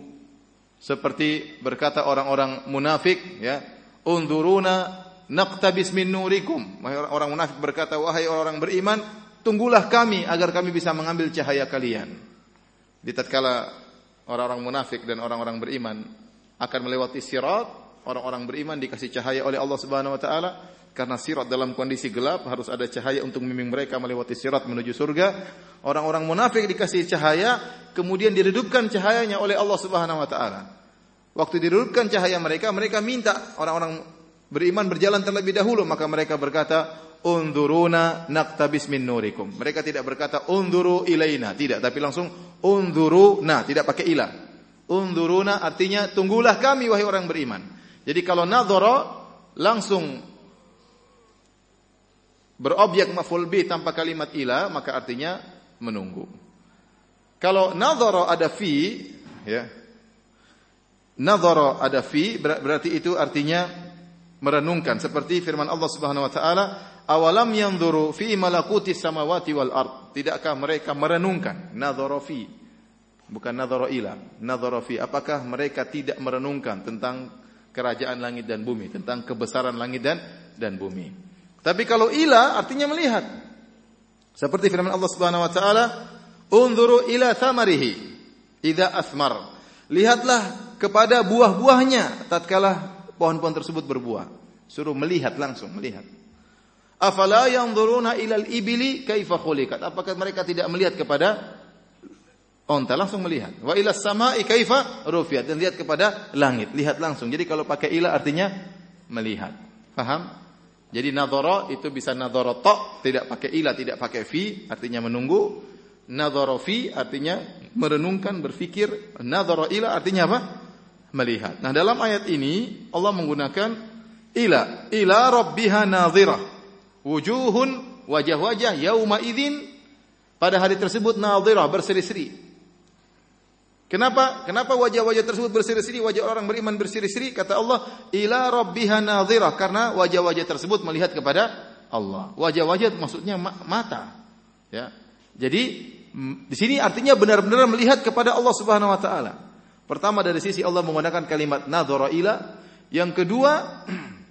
Seperti berkata orang-orang munafik ya, "Unduruna naqtabis min nurikum." Orang munafik berkata, "Wahai orang beriman, tunggulah kami agar kami bisa mengambil cahaya kalian." Di tatkala orang-orang munafik dan orang-orang beriman akan melewati sirat, orang-orang beriman dikasih cahaya oleh Allah Subhanahu wa taala, karena sirat dalam kondisi gelap harus ada cahaya untuk membimbing mereka melewati sirat menuju surga. Orang-orang munafik dikasih cahaya, kemudian diredupkan cahayanya oleh Allah Subhanahu wa taala. Waktu diredupkan cahaya mereka, mereka minta orang-orang beriman berjalan terlebih dahulu, maka mereka berkata, "Unzuruna naqtabis min nurikum." Mereka tidak berkata, "Unzuru ilaina," tidak, tapi langsung "Unzuruna," tidak pakai ilah. Unzuruna artinya tunggulah kami wahai orang beriman. Jadi kalau nadhara langsung berobjek maf'ul bi tanpa kalimat ila maka artinya menunggu. Kalau nadhara ada fi ya. Nadhara ada fi berarti itu artinya merenungkan seperti firman Allah Subhanahu wa taala awalam yanzuru fi malakuti samawati wal ard tidakkah mereka merenungkan nadhara fi bukan nadhara ila, nadhara fi. Apakah mereka tidak merenungkan tentang kerajaan langit dan bumi, tentang kebesaran langit dan dan bumi. Tapi kalau ila artinya melihat. Seperti firman Allah Subhanahu wa taala, "Unzuru ila thamarihi idza asmar." Lihatlah kepada buah-buahnya tatkala pohon-pohon tersebut berbuah. Suruh melihat langsung, melihat. Afala yanzuruna ilal ibili kaifa khuliqat? Apakah mereka tidak melihat kepada onta langsung melihat. Wa ilas sama'i kaifa rufiat dan lihat kepada langit, lihat langsung. Jadi kalau pakai ila artinya melihat. Paham? Jadi nadhara itu bisa nadhara ta, tidak pakai ila, tidak pakai fi, artinya menunggu. Nadhara fi artinya merenungkan, berfikir. Nadhara ila artinya apa? Melihat. Nah, dalam ayat ini Allah menggunakan ila, ila rabbiha nadhirah. Wujuhun wajah-wajah yauma idzin pada hari tersebut nadhirah berseri-seri. Kenapa? Kenapa wajah-wajah tersebut berseri-seri, wajah orang beriman berseri-seri? Kata Allah, ila rabbiha nadhirah karena wajah-wajah tersebut melihat kepada Allah. Wajah-wajah maksudnya mata. Ya. Jadi di sini artinya benar-benar melihat kepada Allah Subhanahu wa taala. Pertama dari sisi Allah menggunakan kalimat nadhara ila, yang kedua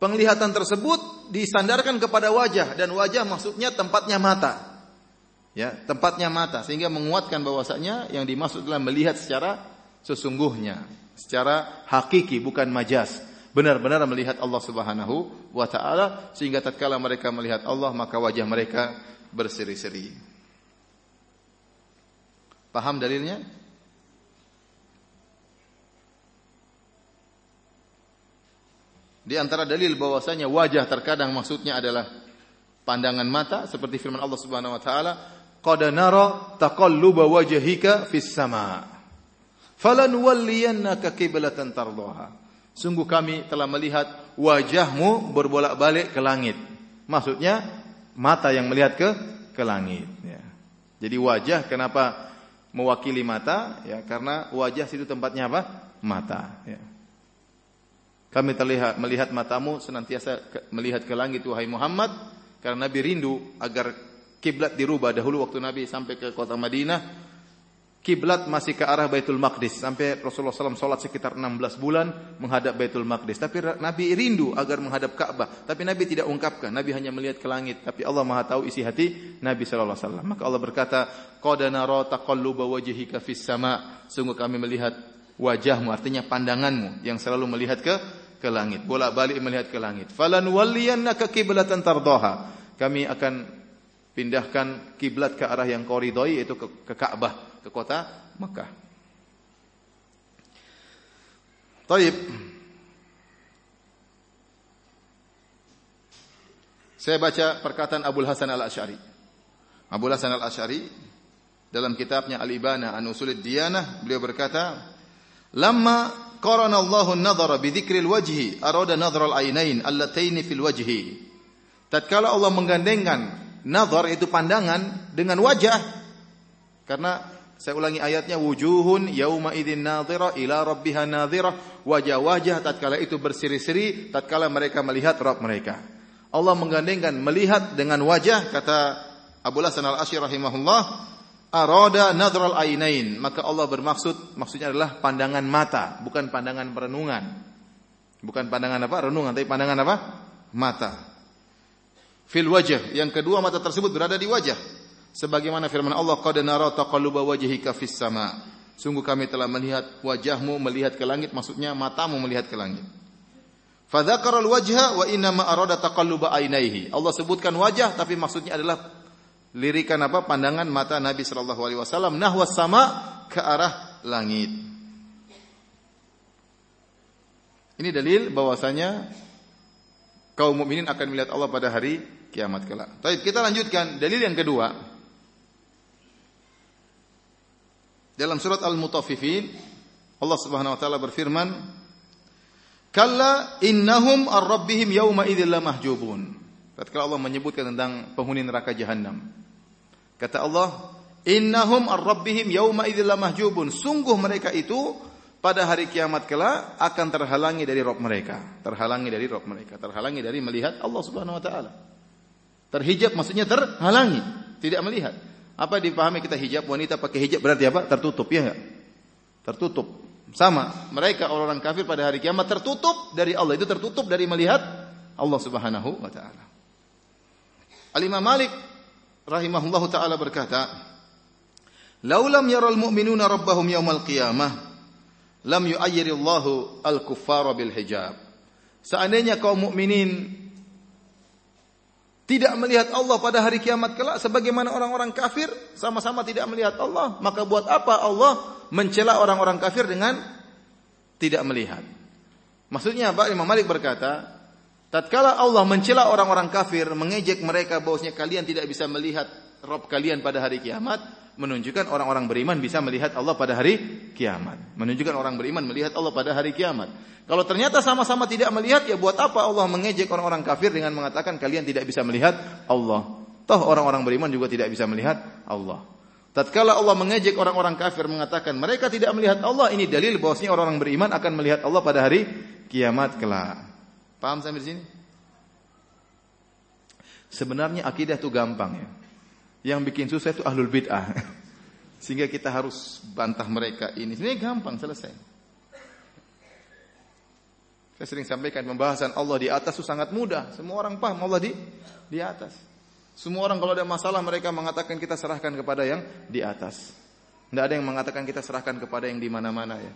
penglihatan tersebut disandarkan kepada wajah dan wajah maksudnya tempatnya mata. Ya tempatnya mata sehingga menguatkan bahwasanya yang dimaksud adalah melihat secara sesungguhnya secara hakiki bukan majas. Benar-benar melihat Allah Subhanahu wa taala sehingga tatkala mereka melihat Allah maka wajah mereka berseri-seri. Paham dalilnya di antara dalil bahwasanya wajah terkadang maksudnya adalah pandangan mata seperti firman Allah Subhanahu wa taala qad nara taqalluba wajhika fis sama. Falanuwalliyannaka qiblatan tardaha. Sungguh kami telah melihat wajahmu berbolak-balik ke langit. Maksudnya mata yang melihat ke ke langit ya. jadi wajah kenapa mewakili mata? Ya karena wajah situ tempatnya apa? Mata ya. Kami terlihat melihat matamu senantiasa melihat ke langit wahai Muhammad karena Nabi rindu agar kiblat dirubah dahulu waktu Nabi sampai ke kota Madinah. Kiblat masih ke arah Baitul Maqdis sampai Rasulullah SAW sholat sekitar 16 bulan menghadap Baitul Maqdis. Tapi Nabi rindu agar menghadap Ka'bah. Tapi Nabi tidak ungkapkan Nabi hanya melihat ke langit. Tapi Allah Maha tahu isi hati Nabi SAW maka Allah berkata qad nara taqalluba wajhika sama. Sungguh kami melihat wajahmu artinya pandanganmu yang selalu melihat ke ke langit bolak-balik melihat ke langit falan walliyannaka qiblatan tardaha kami akan pindahkan kiblat ke arah yang kau ridhoi yaitu ke, ke Ka'bah, ke kota Mekah. Taib. Saya baca perkataan Abu Hasan Al-Asy'ari. Abu Hasan Al-Asy'ari dalam kitabnya Al-Ibana an Usulid Diyanah beliau berkata, "Lamma qarana Allahu an-nadhara bi dzikril wajhi arada nadhra al-ainain allataini fil wajhi." Tatkala Allah menggandengkan nazar itu pandangan dengan wajah. Karena saya ulangi ayatnya wujuhun yauma idzin nadhira ila rabbiha nadhira wajah-wajah tatkala itu berseri-seri tatkala mereka melihat Rabb mereka. Allah menggandengkan melihat dengan wajah kata Abu Hasan Al-Asy'ari rahimahullah arada nadhral ainain maka Allah bermaksud maksudnya adalah pandangan mata bukan pandangan perenungan. Bukan pandangan apa? Renungan tapi pandangan apa? Mata fil wajah. Yang kedua mata tersebut berada di wajah. Sebagaimana firman Allah, "Qad nara taqalluba wajhika fis sama." Sungguh kami telah melihat wajahmu melihat ke langit, maksudnya matamu melihat ke langit. Fadzakara al-wajha wa inna ma arada taqalluba ainaihi. Allah sebutkan wajah tapi maksudnya adalah lirikan apa? Pandangan mata Nabi sallallahu alaihi wasallam nahwa sama ke arah langit. Ini dalil bahwasanya kaum mukminin akan melihat Allah pada hari kiamat kelak. Baik, kita lanjutkan dalil yang kedua. Dalam surat Al-Mutaffifin Allah Subhanahu wa taala berfirman, "Kalla innahum ar-rabbihim yauma idzil mahjubun." Ketika Allah menyebutkan tentang penghuni neraka jahanam. Kata Allah, "Innahum ar-rabbihim yauma idzil mahjubun." Sungguh mereka itu pada hari kiamat kelak akan terhalangi dari rob mereka, terhalangi dari rob mereka, terhalangi dari melihat Allah Subhanahu wa taala. Terhijab maksudnya terhalangi, tidak melihat. Apa dipahami kita hijab? Wanita pakai hijab berarti apa? Tertutup ya enggak? Tertutup. Sama, mereka orang-orang kafir pada hari kiamat tertutup dari Allah. Itu tertutup dari melihat Allah Subhanahu wa taala. Al-Imam Malik rahimahullahu taala berkata, "Laulam yaral mu'minuna rabbahum yaumal qiyamah, lam yu'ayyirillahu al-kuffara bil hijab." Seandainya kaum mukminin tidak melihat Allah pada hari kiamat kelak sebagaimana orang-orang kafir sama-sama tidak melihat Allah, maka buat apa Allah mencela orang-orang kafir dengan tidak melihat? Maksudnya apa? Imam Malik berkata, tatkala Allah mencela orang-orang kafir, mengejek mereka bahwasanya kalian tidak bisa melihat Rob kalian pada hari kiamat, menunjukkan orang-orang beriman bisa melihat Allah pada hari kiamat. Menunjukkan orang beriman melihat Allah pada hari kiamat. Kalau ternyata sama-sama tidak melihat, ya buat apa Allah mengejek orang-orang kafir dengan mengatakan kalian tidak bisa melihat Allah. Toh orang-orang beriman juga tidak bisa melihat Allah. Tatkala Allah mengejek orang-orang kafir mengatakan mereka tidak melihat Allah, ini dalil bahwasanya orang-orang beriman akan melihat Allah pada hari kiamat kelak. Paham sampai di sini? Sebenarnya akidah itu gampang ya. Yang bikin susah itu ahlul bid'ah. Sehingga kita harus bantah mereka ini. Ini gampang selesai. Saya sering sampaikan pembahasan Allah di atas itu sangat mudah. Semua orang paham Allah di di atas. Semua orang kalau ada masalah mereka mengatakan kita serahkan kepada yang di atas. Tidak ada yang mengatakan kita serahkan kepada yang di mana-mana ya.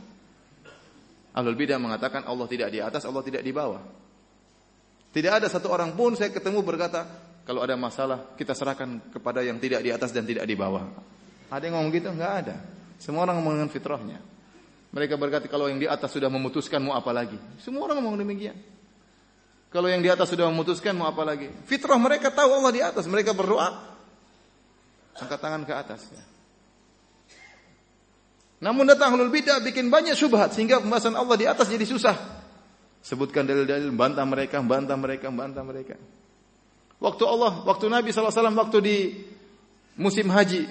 Ahlul bidah mengatakan Allah tidak di atas, Allah tidak di bawah. Tidak ada satu orang pun saya ketemu berkata, kalau ada masalah kita serahkan kepada yang tidak di atas dan tidak di bawah. Ada yang ngomong gitu? Enggak ada. Semua orang ngomong dengan fitrahnya. Mereka berkata kalau yang di atas sudah memutuskan mau apa lagi? Semua orang ngomong demikian. Kalau yang di atas sudah memutuskan mau apa lagi? Fitrah mereka tahu Allah di atas, mereka berdoa angkat tangan ke atas ya. Namun datang ahlul bidah bikin banyak syubhat sehingga pembahasan Allah di atas jadi susah. Sebutkan dalil-dalil bantah mereka, bantah mereka, bantah mereka. Waktu Allah, waktu Nabi SAW waktu di musim haji,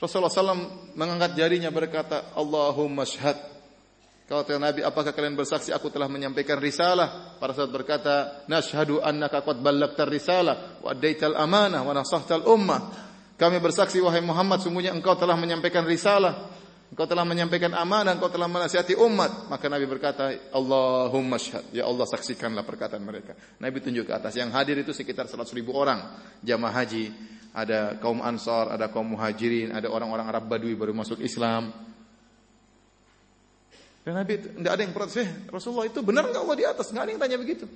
Rasulullah SAW mengangkat jarinya berkata, Allahumma syhad. Kata Nabi, apakah kalian bersaksi aku telah menyampaikan risalah? Para sahabat berkata, nashhadu annaka qad ballagtar risalah wa addaital amanah wa nasahtal ummah. Kami bersaksi wahai Muhammad sungguhnya engkau telah menyampaikan risalah, engkau telah menyampaikan amanah, engkau telah menasihati umat. Maka Nabi berkata, Allahumma syhad. Ya Allah saksikanlah perkataan mereka. Nabi tunjuk ke atas. Yang hadir itu sekitar 100 ribu orang jamaah haji ada kaum Ansar, ada kaum Muhajirin, ada orang-orang Arab Badui baru masuk Islam. Dan Nabi tidak ada yang protes, eh, Rasulullah itu benar nggak Allah di atas? Nggak ada yang tanya begitu.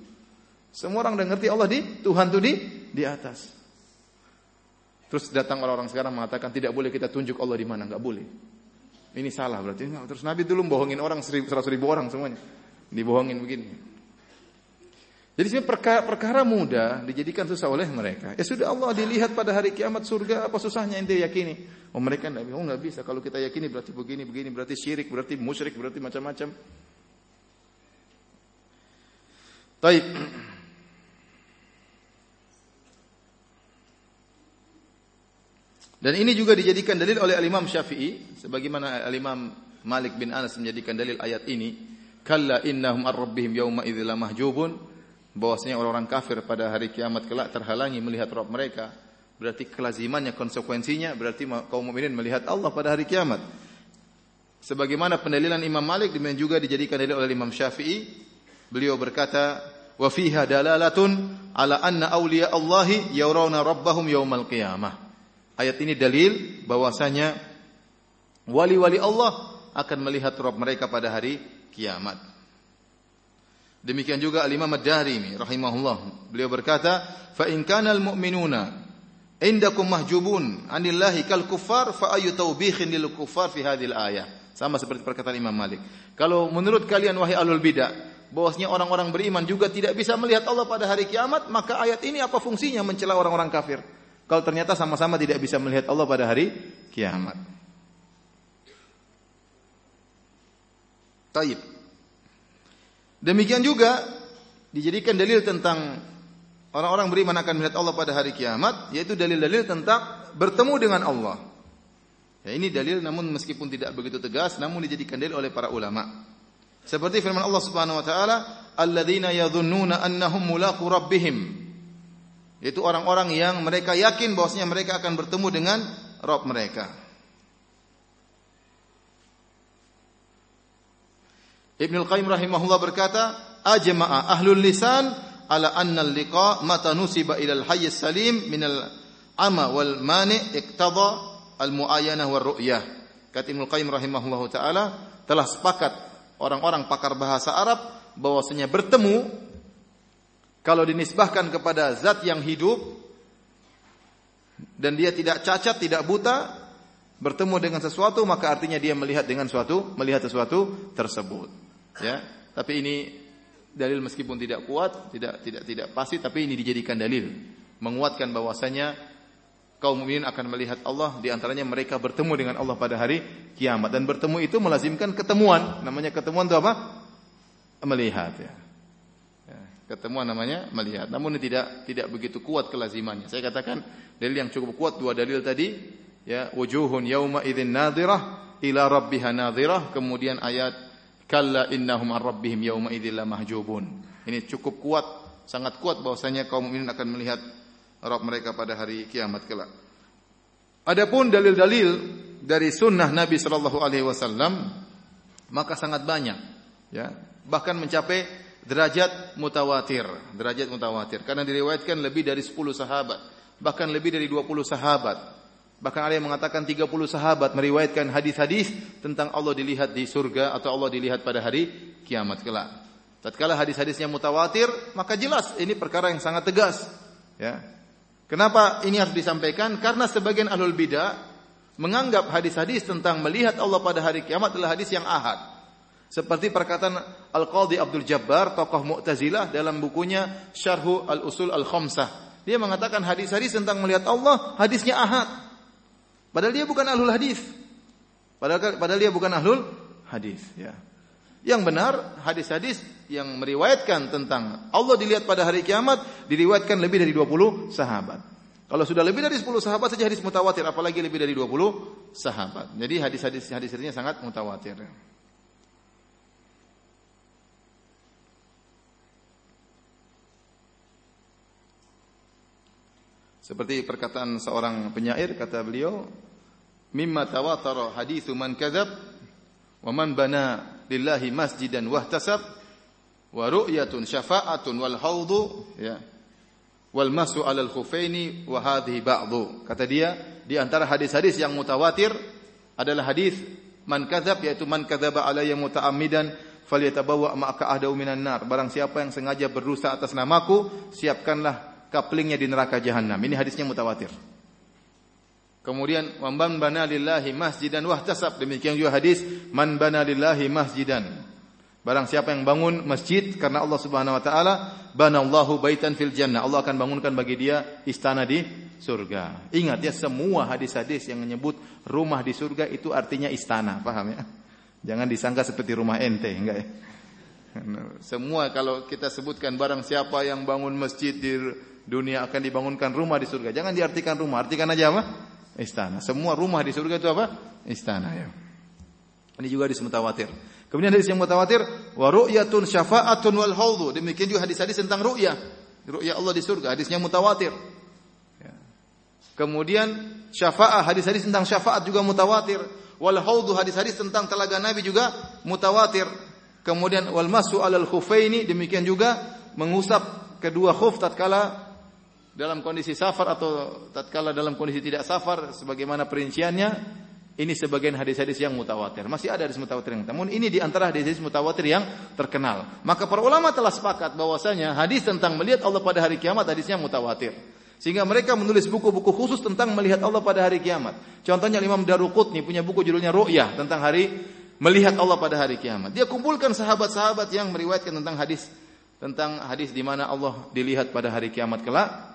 Semua orang udah ngerti Allah di Tuhan tuh di di atas. Terus datang orang-orang sekarang mengatakan tidak boleh kita tunjuk Allah di mana, nggak boleh. Ini salah berarti. Terus Nabi dulu bohongin orang seratus ribu orang semuanya, dibohongin begini. Jadi sebenarnya perkara, perkara mudah dijadikan susah oleh mereka. Ya sudah Allah dilihat pada hari kiamat surga apa susahnya ente yakini? Oh mereka enggak, oh enggak bisa. Kalau kita yakini berarti begini, begini, berarti syirik, berarti musyrik, berarti macam-macam. Taib. Dan ini juga dijadikan dalil oleh Al-Imam Syafi'i sebagaimana Al-Imam Malik bin Anas menjadikan dalil ayat ini, "Kalla innahum ar-rabbihim yawma idzil mahjubun." bahwasanya orang-orang kafir pada hari kiamat kelak terhalangi melihat Rabb mereka, berarti kelazimannya konsekuensinya berarti kaum mukminin melihat Allah pada hari kiamat. Sebagaimana pendalilan Imam Malik demikian juga dijadikan dalil oleh Imam Syafi'i. Beliau berkata, "Wa fiha dalalatun ala anna awliya Allahi yarawna rabbahum yaumal qiyamah." Ayat ini dalil bahwasanya wali-wali Allah akan melihat Rabb mereka pada hari kiamat. Demikian juga Al-Imam Ad-Darimi rahimahullah. Beliau berkata, "Fa in kana al-mu'minuna indakum mahjubun anillahi kal kuffar fa ayu tawbihin lil kuffar fi hadhil ayah." Sama seperti perkataan Imam Malik. Kalau menurut kalian wahai alul bidah, bahwasanya orang-orang beriman juga tidak bisa melihat Allah pada hari kiamat, maka ayat ini apa fungsinya mencela orang-orang kafir? Kalau ternyata sama-sama tidak bisa melihat Allah pada hari kiamat. Taib. Demikian juga dijadikan dalil tentang orang-orang beriman akan melihat Allah pada hari kiamat, yaitu dalil-dalil tentang bertemu dengan Allah. Ya, ini dalil namun meskipun tidak begitu tegas, namun dijadikan dalil oleh para ulama. Seperti firman Allah Subhanahu wa taala, "Alladzina yadhunnuna annahum mulaqu rabbihim." Itu orang-orang yang mereka yakin bahwasanya mereka akan bertemu dengan Rob mereka. Ibnu Qayyim rahimahullah berkata, "Ajma'a ahlul lisan ala anna al-liqa mata nusiba ila al-hayy salim min al-ama wal mani iqtada al-muayyanah war ru'yah." Kata Ibnu Qayyim rahimahullah taala telah sepakat orang-orang pakar bahasa Arab bahwasanya bertemu kalau dinisbahkan kepada zat yang hidup dan dia tidak cacat, tidak buta, bertemu dengan sesuatu maka artinya dia melihat dengan suatu melihat sesuatu tersebut. Ya, tapi ini dalil meskipun tidak kuat, tidak tidak tidak pasti, tapi ini dijadikan dalil menguatkan bahwasanya kaum mukminin akan melihat Allah di antaranya mereka bertemu dengan Allah pada hari kiamat dan bertemu itu melazimkan ketemuan. Namanya ketemuan itu apa? Melihat ya. Ketemuan namanya melihat. Namun ini tidak tidak begitu kuat kelazimannya. Saya katakan dalil yang cukup kuat dua dalil tadi ya wujuhun yauma idzin nadhirah ila rabbiha nadhirah kemudian ayat Kalla innahum an rabbihim yawma idzil mahjubun. Ini cukup kuat, sangat kuat bahwasanya kaum mukminin akan melihat Rabb mereka pada hari kiamat kelak. Adapun dalil-dalil dari sunnah Nabi Shallallahu Alaihi Wasallam maka sangat banyak, ya bahkan mencapai derajat mutawatir, derajat mutawatir karena diriwayatkan lebih dari 10 sahabat, bahkan lebih dari 20 sahabat Bahkan ada yang mengatakan 30 sahabat meriwayatkan hadis-hadis tentang Allah dilihat di surga atau Allah dilihat pada hari kiamat kelak. Tatkala hadis-hadisnya mutawatir, maka jelas ini perkara yang sangat tegas. Ya. Kenapa ini harus disampaikan? Karena sebagian ahlul bidah menganggap hadis-hadis tentang melihat Allah pada hari kiamat adalah hadis yang ahad. Seperti perkataan Al-Qadhi Abdul Jabbar, tokoh Mu'tazilah dalam bukunya Syarhu Al-Usul Al-Khamsah. Dia mengatakan hadis-hadis tentang melihat Allah, hadisnya ahad. Padahal dia bukan ahlul hadis. Padahal, padahal dia bukan ahlul hadis. Ya. Yang benar hadis-hadis yang meriwayatkan tentang Allah dilihat pada hari kiamat diriwayatkan lebih dari 20 sahabat. Kalau sudah lebih dari 10 sahabat saja hadis mutawatir, apalagi lebih dari 20 sahabat. Jadi hadis-hadis hadis ini sangat mutawatir. Seperti perkataan seorang penyair kata beliau, "Mimma tawatara hadithu man kadzab wa man bana lillahi masjidan wahtasab wa ru'yatun syafa'atun wal haudhu ya wal masu 'alal khufaini wa hadhihi ba'dhu." Kata dia, di antara hadis-hadis yang mutawatir adalah hadis man kadzab yaitu man kadzaba alayya muta'ammidan falyatabawa ma'aka ahdahu minan nar. Barang siapa yang sengaja berdusta atas namaku, siapkanlah kaplingnya di neraka jahanam. Ini hadisnya mutawatir. Kemudian man bana lillahi masjidan wahtasab. Demikian juga hadis man bana lillahi masjidan. Barang siapa yang bangun masjid karena Allah Subhanahu wa taala, banallahu baitan fil jannah. Allah akan bangunkan bagi dia istana di surga. Ingat ya semua hadis-hadis yang menyebut rumah di surga itu artinya istana, paham ya? Jangan disangka seperti rumah ente, enggak ya? Semua kalau kita sebutkan barang siapa yang bangun masjid di dunia akan dibangunkan rumah di surga. Jangan diartikan rumah, artikan aja apa? Istana. Semua rumah di surga itu apa? Istana ya. Ini juga hadis mutawatir. Kemudian hadis yang mutawatir, wa ru'yatun syafa'atun wal haudhu. Demikian juga hadis-hadis tentang ru'yah. Ru'yah Allah di surga, hadisnya mutawatir. Ya. Kemudian syafa'ah, hadis-hadis tentang syafaat juga mutawatir. Wal haudhu, hadis-hadis tentang telaga Nabi juga mutawatir. Kemudian wal masu alal khufaini, demikian juga mengusap kedua khuf tatkala dalam kondisi safar atau tatkala dalam kondisi tidak safar sebagaimana perinciannya ini sebagian hadis-hadis yang mutawatir. Masih ada hadis mutawatir yang namun ini di antara hadis-hadis mutawatir yang terkenal. Maka para ulama telah sepakat bahwasanya hadis tentang melihat Allah pada hari kiamat hadisnya mutawatir. Sehingga mereka menulis buku-buku khusus tentang melihat Allah pada hari kiamat. Contohnya Imam Daruqutni punya buku judulnya Ru'yah tentang hari melihat Allah pada hari kiamat. Dia kumpulkan sahabat-sahabat yang meriwayatkan tentang hadis tentang hadis di mana Allah dilihat pada hari kiamat kelak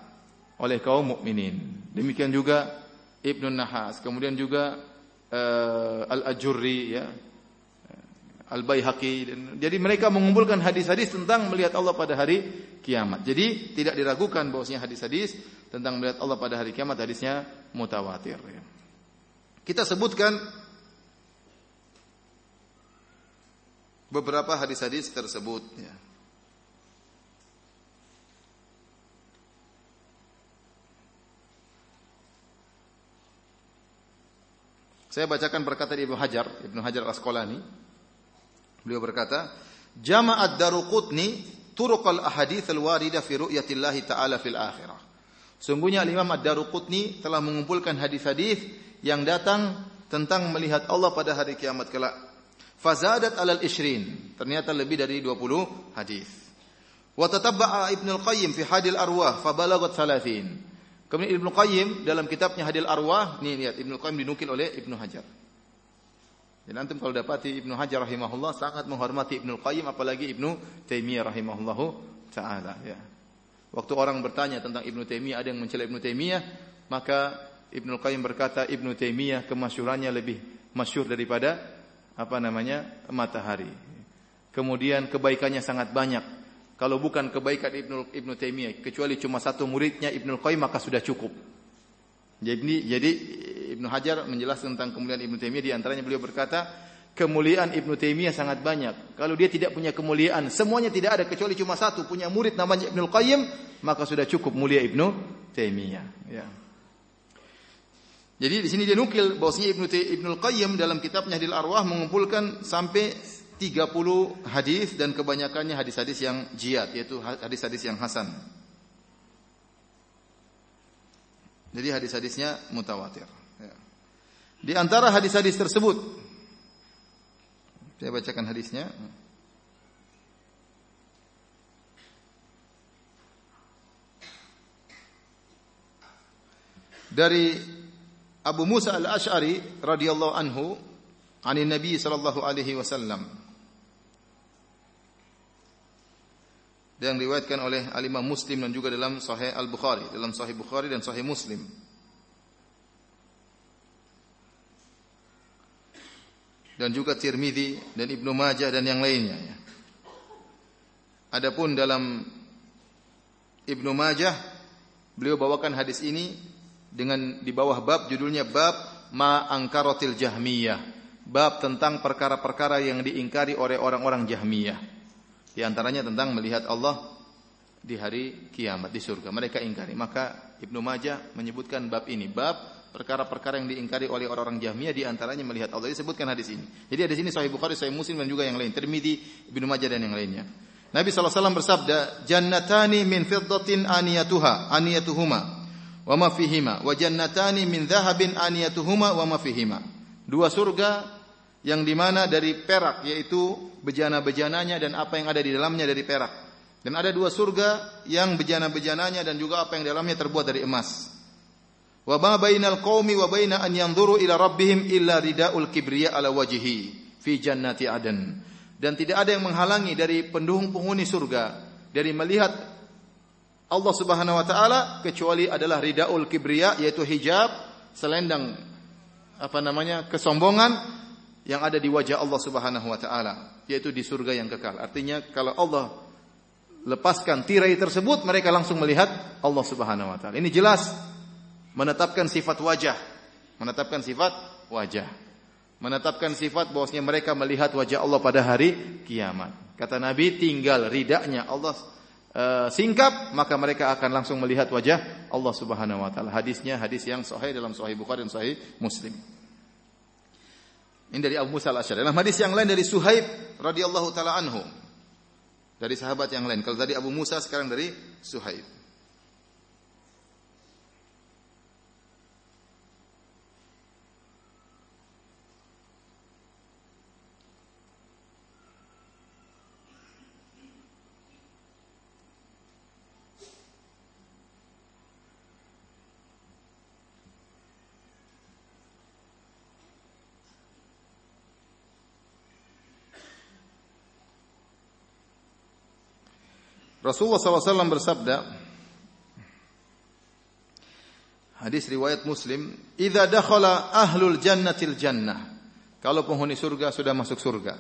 oleh kaum mukminin. Demikian juga Ibnu Nahas, kemudian juga uh, Al-Ajurri ya. Al-Baihaqi. Jadi mereka mengumpulkan hadis-hadis tentang melihat Allah pada hari kiamat. Jadi tidak diragukan bahwasanya hadis-hadis tentang melihat Allah pada hari kiamat hadisnya mutawatir ya. Kita sebutkan beberapa hadis-hadis tersebut ya. Saya bacakan perkataan Ibnu Hajar, Ibnu Hajar Al-Asqalani. Beliau berkata, "Jama'at Daruqutni turuqal ahadits al-warida fi ru'yatillahi ta'ala fil akhirah." Sungguhnya Imam Ad-Daruqutni telah mengumpulkan hadis-hadis yang datang tentang melihat Allah pada hari kiamat kelak. Fazadat alal ishrin. Ternyata lebih dari 20 hadis. Wa tatabba'a Ibnu Al-Qayyim fi Hadil Arwah fabalagat 30. Kemudian Ibnu Qayyim dalam kitabnya Hadil Arwah, nih lihat Ibnu Qayyim dinukil oleh Ibnu Hajar. Dan antum kalau dapati Ibnu Hajar rahimahullah sangat menghormati Ibnu Qayyim apalagi Ibnu Taimiyah rahimahullahu taala ya. Waktu orang bertanya tentang Ibnu Taimiyah ada yang mencela Ibnu Taimiyah, maka Ibnu Qayyim berkata Ibnu Taimiyah kemasyurannya lebih masyur daripada apa namanya matahari. Kemudian kebaikannya sangat banyak. Kalau bukan kebaikan Ibnu Ibnu Taimiyah, kecuali cuma satu muridnya Ibnu Qayyim maka sudah cukup. Jadi jadi Ibnu Hajar menjelaskan tentang kemuliaan Ibnu Taimiyah di antaranya beliau berkata, kemuliaan Ibnu Taimiyah sangat banyak. Kalau dia tidak punya kemuliaan, semuanya tidak ada kecuali cuma satu, punya murid namanya Ibnu Qayyim, maka sudah cukup mulia Ibnu Taimiyah, ya. Jadi di sini dia nukil bahwasanya Ibnu Ibnu Qayyim dalam kitabnya Hadil Arwah mengumpulkan sampai 30 hadis dan kebanyakannya hadis-hadis yang jihad yaitu hadis-hadis yang hasan. Jadi hadis-hadisnya mutawatir. Ya. Di antara hadis-hadis tersebut, saya bacakan hadisnya. Dari Abu Musa al-Ash'ari radhiyallahu anhu, ani Nabi sallallahu alaihi wasallam. Yang diriwayatkan oleh Al-Imam Muslim dan juga dalam Sahih Al-Bukhari, dalam Sahih Bukhari dan Sahih Muslim. Dan juga Tirmizi dan Ibnu Majah dan yang lainnya ya. Adapun dalam Ibnu Majah beliau bawakan hadis ini dengan di bawah bab judulnya bab ma angkarotil jahmiyah bab tentang perkara-perkara yang diingkari oleh orang-orang jahmiyah di antaranya tentang melihat Allah di hari kiamat di surga. Mereka ingkari. Maka Ibnu Majah menyebutkan bab ini, bab perkara-perkara yang diingkari oleh orang-orang Jahmiyah di antaranya melihat Allah. Disebutkan hadis ini. Jadi ada di sini Sahih Bukhari, Sahih Muslim dan juga yang lain. Tirmidzi, Ibnu Majah dan yang lainnya. Nabi SAW bersabda, "Jannatani min fiddatin aniyatuha, aniyatuhuma, wa ma wa jannatani min dhahabin aniyatuhuma wa ma fihima." Dua surga yang di mana dari perak yaitu bejana-bejananya dan apa yang ada di dalamnya dari perak. Dan ada dua surga yang bejana-bejananya dan juga apa yang di dalamnya terbuat dari emas. Wa ma bainal qaumi wa baina an yanzuru ila rabbihim illa ridaul kibriya ala wajhi fi jannati adan. Dan tidak ada yang menghalangi dari penghuni surga dari melihat Allah Subhanahu wa taala kecuali adalah ridaul kibriya yaitu hijab selendang apa namanya kesombongan yang ada di wajah Allah Subhanahu wa taala, yaitu di surga yang kekal. Artinya kalau Allah lepaskan tirai tersebut, mereka langsung melihat Allah Subhanahu wa taala. Ini jelas menetapkan sifat wajah, menetapkan sifat wajah. Menetapkan sifat bahwasanya mereka melihat wajah Allah pada hari kiamat. Kata Nabi, tinggal ridaknya Allah uh, singkap, maka mereka akan langsung melihat wajah Allah Subhanahu wa taala. Hadisnya hadis yang sahih dalam sahih Bukhari dan sahih Muslim. Ini dari Abu Musa al-Asy'ari. Dalam hadis yang lain dari Suhaib radhiyallahu taala anhu. Dari sahabat yang lain. Kalau tadi Abu Musa sekarang dari Suhaib. Rasulullah SAW bersabda, hadis riwayat Muslim, "Idza dakhala ahlul jannatil jannah." Kalau penghuni surga sudah masuk surga.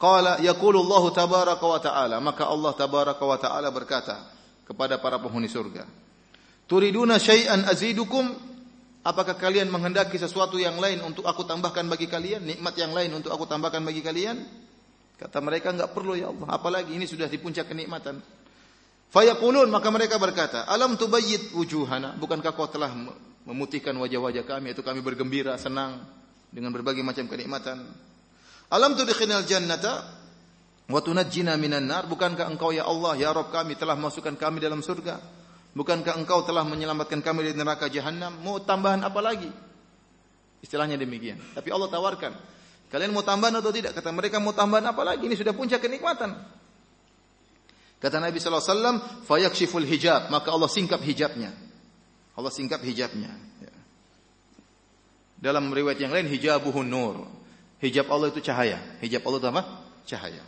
Qala yaqulu Allah tabaraka wa ta'ala, maka Allah tabaraka wa ta'ala berkata kepada para penghuni surga, "Turiduna syai'an azidukum?" Apakah kalian menghendaki sesuatu yang lain untuk aku tambahkan bagi kalian? Nikmat yang lain untuk aku tambahkan bagi kalian? Kata mereka enggak perlu ya Allah, apalagi ini sudah di puncak kenikmatan. Fayaqulun maka mereka berkata, "Alam tubayyit wujuhana?" Bukankah kau telah memutihkan wajah-wajah kami itu kami bergembira, senang dengan berbagai macam kenikmatan. Alam tudkhilnal jannata wa tunajjina minan nar? Bukankah engkau ya Allah, ya Rabb kami telah masukkan kami dalam surga? Bukankah engkau telah menyelamatkan kami dari neraka jahanam? Mau tambahan apa lagi? Istilahnya demikian. Tapi Allah tawarkan, kalian mau tambahan atau tidak? Kata mereka mau tambahan apa lagi? Ini sudah puncak kenikmatan. Kata Nabi sallallahu alaihi wasallam, "Fayakshiful hijab," maka Allah singkap hijabnya. Allah singkap hijabnya. Ya. Dalam riwayat yang lain hijabuhun nur. Hijab Allah itu cahaya. Hijab Allah itu apa? Cahaya.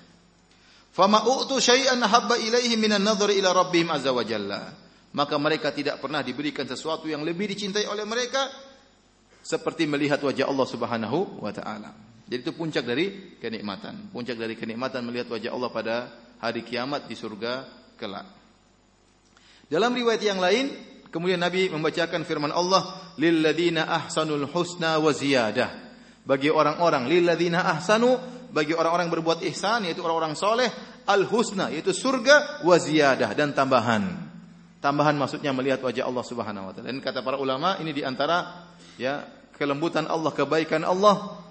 Fama u'tu syai'an habba ilaihi minan nadhari ila rabbihim azza wa jalla. Maka mereka tidak pernah diberikan sesuatu yang lebih dicintai oleh mereka seperti melihat wajah Allah Subhanahu wa taala. Jadi itu puncak dari kenikmatan. Puncak dari kenikmatan melihat wajah Allah pada hari kiamat di surga kelak. Dalam riwayat yang lain, kemudian Nabi membacakan firman Allah, "Lilladzina ahsanul husna wa ziyadah." Bagi orang-orang lilladzina ahsanu, bagi orang-orang berbuat ihsan yaitu orang-orang soleh, al husna yaitu surga wa ziyadah dan tambahan. Tambahan maksudnya melihat wajah Allah Subhanahu wa taala. Dan kata para ulama ini di antara ya kelembutan Allah, kebaikan Allah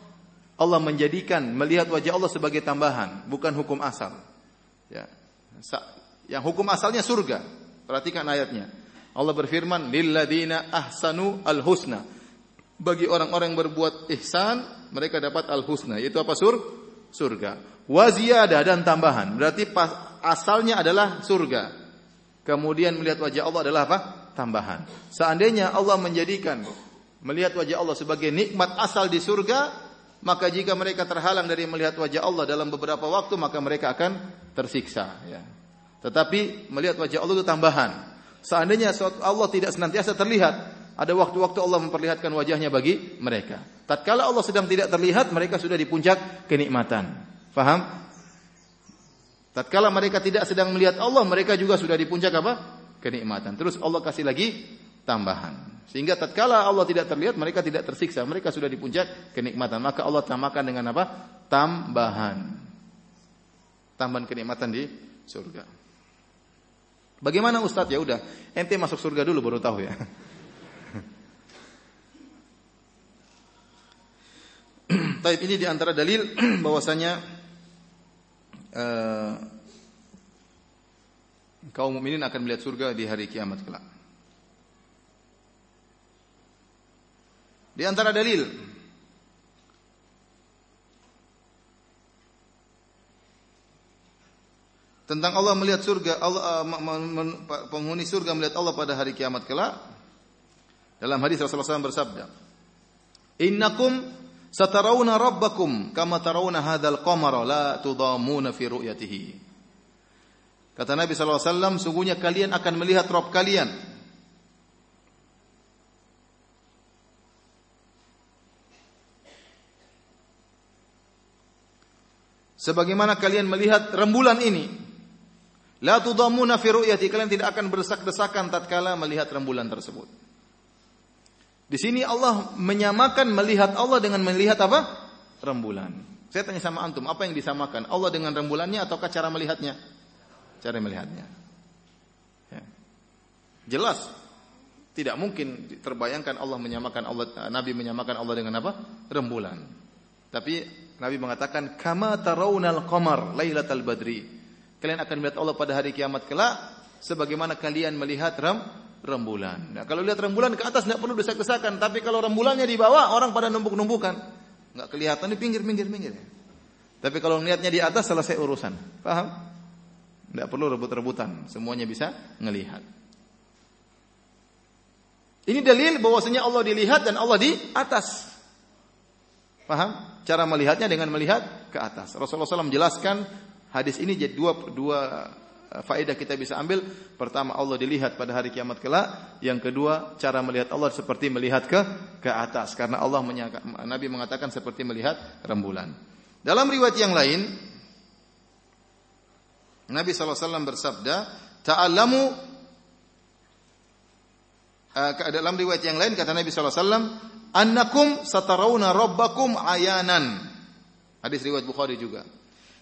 Allah menjadikan melihat wajah Allah sebagai tambahan, bukan hukum asal. Ya. Yang hukum asalnya surga. Perhatikan ayatnya. Allah berfirman, "Lilladzina ahsanu al-husna." Bagi orang-orang yang berbuat ihsan, mereka dapat al-husna, yaitu apa sur? Surga. Waziyadah dan tambahan. Berarti asalnya adalah surga. Kemudian melihat wajah Allah adalah apa? Tambahan. Seandainya Allah menjadikan melihat wajah Allah sebagai nikmat asal di surga, maka jika mereka terhalang dari melihat wajah Allah dalam beberapa waktu maka mereka akan tersiksa ya. Tetapi melihat wajah Allah itu tambahan. Seandainya Allah tidak senantiasa terlihat, ada waktu-waktu Allah memperlihatkan wajahnya bagi mereka. Tatkala Allah sedang tidak terlihat, mereka sudah di puncak kenikmatan. Faham? Tatkala mereka tidak sedang melihat Allah, mereka juga sudah di puncak apa? Kenikmatan. Terus Allah kasih lagi tambahan. Sehingga tatkala Allah tidak terlihat, mereka tidak tersiksa. Mereka sudah di puncak kenikmatan. Maka Allah tambahkan dengan apa? Tambahan. Tambahan kenikmatan di surga. Bagaimana Ustadz? Ya udah, ente masuk surga dulu baru tahu ya. Taib ini di antara dalil bahwasanya uh, kaum mukminin akan melihat surga di hari kiamat kelak. Di antara dalil tentang Allah melihat surga, Allah uh, penghuni surga melihat Allah pada hari kiamat kelak. Dalam hadis Rasulullah SAW bersabda, "Innakum satarawna rabbakum kama tarawna hadzal qamara la tudamuna fi ru'yatihi." Kata Nabi SAW, sungguhnya kalian akan melihat Rabb kalian sebagaimana kalian melihat rembulan ini. La tudamuna fi ru'yati, kalian tidak akan berdesak-desakan tatkala melihat rembulan tersebut. Di sini Allah menyamakan melihat Allah dengan melihat apa? Rembulan. Saya tanya sama antum, apa yang disamakan? Allah dengan rembulannya ataukah cara melihatnya? Cara melihatnya. Ya. Jelas tidak mungkin terbayangkan Allah menyamakan Allah Nabi menyamakan Allah dengan apa? Rembulan. Tapi Nabi mengatakan kama tarawnal qamar lailatal badri. Kalian akan melihat Allah pada hari kiamat kelak sebagaimana kalian melihat rem rembulan. Nah, kalau lihat rembulan ke atas tidak perlu desak-desakan, tapi kalau rembulannya di bawah orang pada numpuk-numpukan. Enggak kelihatan di pinggir-pinggir-pinggir. Tapi kalau niatnya di atas selesai urusan. Paham? Tidak perlu rebut-rebutan, semuanya bisa ngelihat. Ini dalil bahwasanya Allah dilihat dan Allah di atas. Paham? Cara melihatnya dengan melihat ke atas. Rasulullah SAW menjelaskan hadis ini jadi dua, dua eh, faedah kita bisa ambil. Pertama Allah dilihat pada hari kiamat kelak. Yang kedua cara melihat Allah seperti melihat ke ke atas. Karena Allah menyaka, Nabi mengatakan seperti melihat rembulan. Dalam riwayat yang lain Nabi SAW bersabda, Ta'alamu uh, dalam riwayat yang lain kata Nabi SAW, annakum satarawna rabbakum ayanan. Hadis riwayat Bukhari juga.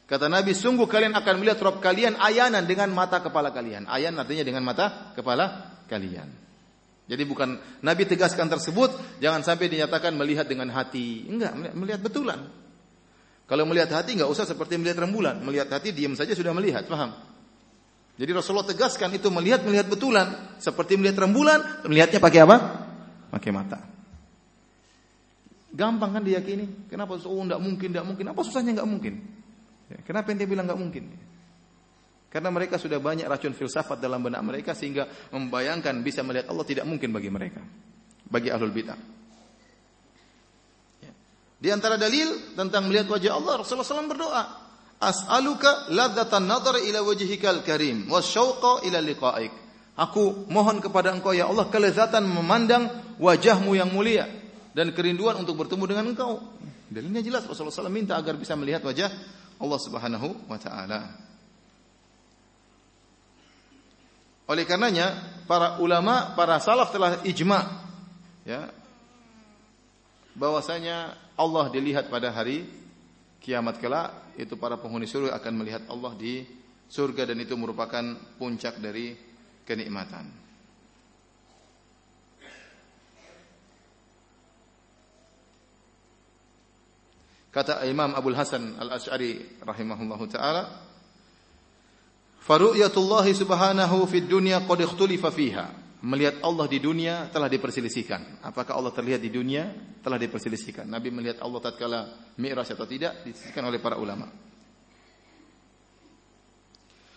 Kata Nabi, sungguh kalian akan melihat Rob kalian ayanan dengan mata kepala kalian. Ayan artinya dengan mata kepala kalian. Jadi bukan Nabi tegaskan tersebut jangan sampai dinyatakan melihat dengan hati. Enggak, melihat betulan. Kalau melihat hati enggak usah seperti melihat rembulan. Melihat hati diam saja sudah melihat, paham? Jadi Rasulullah tegaskan itu melihat melihat betulan, seperti melihat rembulan, melihatnya pakai apa? Pakai mata. Gampang kan diyakini? Kenapa oh enggak mungkin, enggak mungkin? Apa susahnya enggak mungkin? Ya, kenapa ente bilang enggak mungkin? Karena mereka sudah banyak racun filsafat dalam benak mereka sehingga membayangkan bisa melihat Allah tidak mungkin bagi mereka. Bagi ahlul bidah. Ya. Di antara dalil tentang melihat wajah Allah, Rasulullah SAW berdoa. As'aluka ladzatan nadhar ila wajhikal karim wasyauqa ila liqa'ik. Aku mohon kepada engkau ya Allah kelezatan memandang wajahmu yang mulia dan kerinduan untuk bertemu dengan engkau. Dalilnya jelas Rasulullah SAW minta agar bisa melihat wajah Allah Subhanahu wa taala. Oleh karenanya para ulama, para salaf telah ijma ya bahwasanya Allah dilihat pada hari kiamat kelak itu para penghuni surga akan melihat Allah di surga dan itu merupakan puncak dari kenikmatan. Kata Imam Abdul Hasan Al-Asy'ari rahimahullahu taala, Faru'yatullahi subhanahu fid dunya qad ikhtulifa fiha. Melihat Allah di dunia telah diperselisihkan. Apakah Allah terlihat di dunia? Telah diperselisihkan. Nabi melihat Allah tatkala Mi'raj atau tidak diselisihkan oleh para ulama.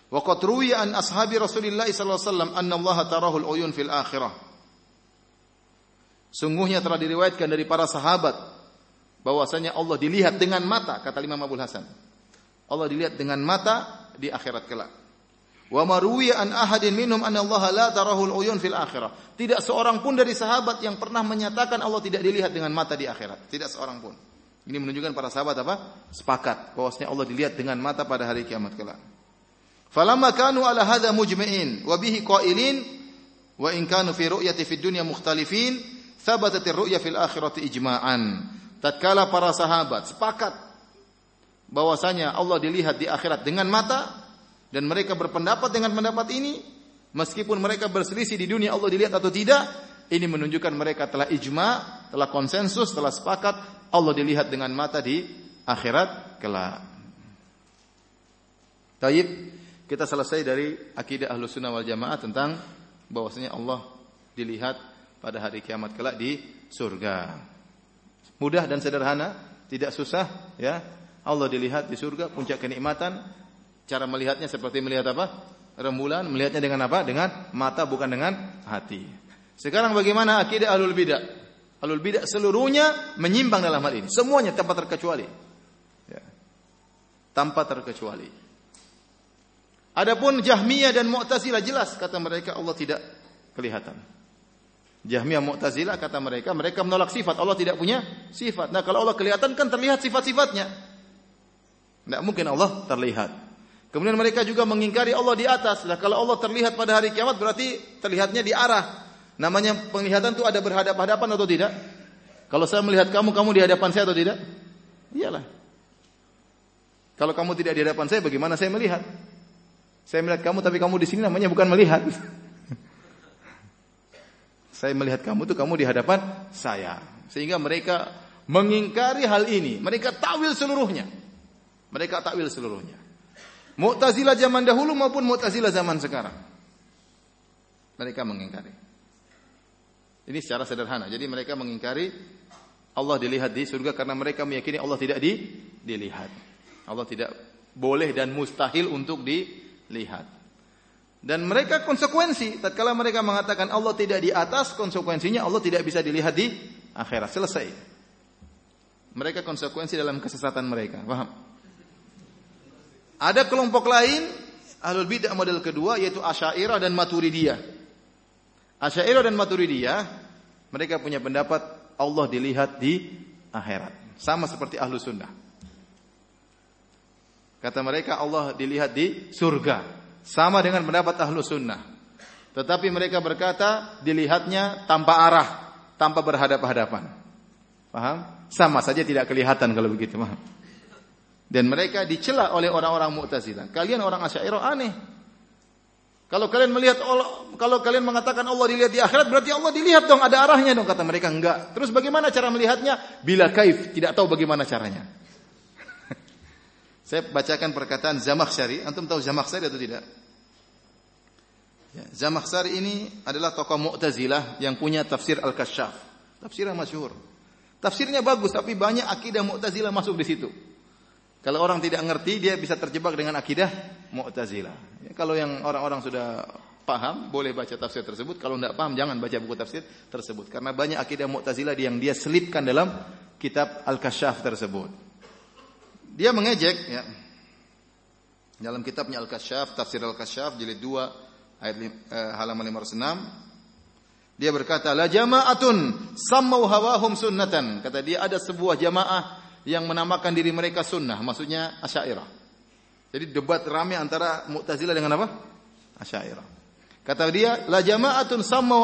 Wa qad ruwiya an ashabi Rasulillah sallallahu alaihi wasallam anna Allah tarahu al-uyun fil akhirah. Sungguhnya telah diriwayatkan dari para sahabat bahwasanya Allah dilihat dengan mata kata Imam Abu Hasan. Allah dilihat dengan mata di akhirat kelak. Wa maruwiya an ahadin minhum anna Allah la tarahul uyun fil akhirah. Tidak seorang pun dari sahabat yang pernah menyatakan Allah tidak dilihat dengan mata di akhirat. Tidak seorang pun. Ini menunjukkan para sahabat apa? Sepakat bahwasanya Allah dilihat dengan mata pada hari kiamat kelak. Falamma kanu ala hadza mujma'in wa bihi qailin wa in kanu fi ru'yati fid dunya mukhtalifin thabatat ar-ru'ya fil akhirati ijma'an. Tatkala para sahabat sepakat bahwasanya Allah dilihat di akhirat dengan mata, dan mereka berpendapat dengan pendapat ini meskipun mereka berselisih di dunia Allah dilihat atau tidak ini menunjukkan mereka telah ijma telah konsensus telah sepakat Allah dilihat dengan mata di akhirat kelak. Taib kita selesai dari akidah ahlu sunnah wal jamaah tentang bahwasanya Allah dilihat pada hari kiamat kelak di surga. Mudah dan sederhana tidak susah ya. Allah dilihat di surga puncak kenikmatan Cara melihatnya seperti melihat apa? Rembulan, melihatnya dengan apa? Dengan mata bukan dengan hati. Sekarang bagaimana akidah alul bidah? Alul bidah seluruhnya menyimpang dalam hal ini. Semuanya tanpa terkecuali. Ya. Tanpa terkecuali. Adapun Jahmiyah dan Mu'tazilah jelas kata mereka Allah tidak kelihatan. Jahmiyah Mu'tazilah kata mereka mereka menolak sifat Allah tidak punya sifat. Nah, kalau Allah kelihatan kan terlihat sifat-sifatnya. Tidak mungkin Allah terlihat. Kemudian mereka juga mengingkari Allah di atas. Nah, kalau Allah terlihat pada hari kiamat berarti terlihatnya di arah. Namanya penglihatan itu ada berhadapan-hadapan atau tidak? Kalau saya melihat kamu, kamu di hadapan saya atau tidak? Iyalah. Kalau kamu tidak di hadapan saya, bagaimana saya melihat? Saya melihat kamu, tapi kamu di sini namanya bukan melihat. saya melihat kamu itu kamu di hadapan saya. Sehingga mereka mengingkari hal ini. Mereka takwil seluruhnya. Mereka takwil seluruhnya. Mu'tazilah zaman dahulu maupun Mu'tazilah zaman sekarang. Mereka mengingkari. Ini secara sederhana. Jadi mereka mengingkari Allah dilihat di surga karena mereka meyakini Allah tidak di, dilihat. Allah tidak boleh dan mustahil untuk dilihat. Dan mereka konsekuensi tatkala mereka mengatakan Allah tidak di atas, konsekuensinya Allah tidak bisa dilihat di akhirat. Selesai. Mereka konsekuensi dalam kesesatan mereka. Paham? Ada kelompok lain ahlul bidah model kedua yaitu Asy'ariyah dan Maturidiyah. Asy'ariyah dan Maturidiyah mereka punya pendapat Allah dilihat di akhirat. Sama seperti ahlu sunnah. Kata mereka Allah dilihat di surga. Sama dengan pendapat ahlu sunnah. Tetapi mereka berkata dilihatnya tanpa arah, tanpa berhadapan-hadapan. Paham? Sama saja tidak kelihatan kalau begitu. Paham? Dan mereka dicela oleh orang-orang Mu'tazilah. Kalian orang Asy'ariyah aneh. Kalau kalian melihat Allah, kalau kalian mengatakan Allah dilihat di akhirat, berarti Allah dilihat dong, ada arahnya dong kata mereka enggak. Terus bagaimana cara melihatnya? Bila kaif, tidak tahu bagaimana caranya. Saya bacakan perkataan Zamakhsyari. Antum tahu Zamakhsyari atau tidak? Ya, Zamakhsyari ini adalah tokoh Mu'tazilah yang punya tafsir Al-Kasyaf. Tafsir yang masyhur. Tafsirnya bagus tapi banyak akidah Mu'tazilah masuk di situ. Kalau orang tidak ngerti dia bisa terjebak dengan akidah Mu'tazilah. Ya, kalau yang orang-orang sudah paham boleh baca tafsir tersebut. Kalau tidak paham jangan baca buku tafsir tersebut karena banyak akidah Mu'tazilah yang dia selipkan dalam kitab Al-Kasyaf tersebut. Dia mengejek ya. Dalam kitabnya Al-Kasyaf, Tafsir Al-Kasyaf jilid 2 ayat eh, halaman 506 dia berkata, "La jama'atun sammau hawahum sunnatan." Kata dia ada sebuah jamaah yang menamakan diri mereka sunnah, maksudnya Asy'ariyah. Jadi debat ramai antara Mu'tazilah dengan apa? Asy'ariyah. Kata dia, "La jama'atun sammau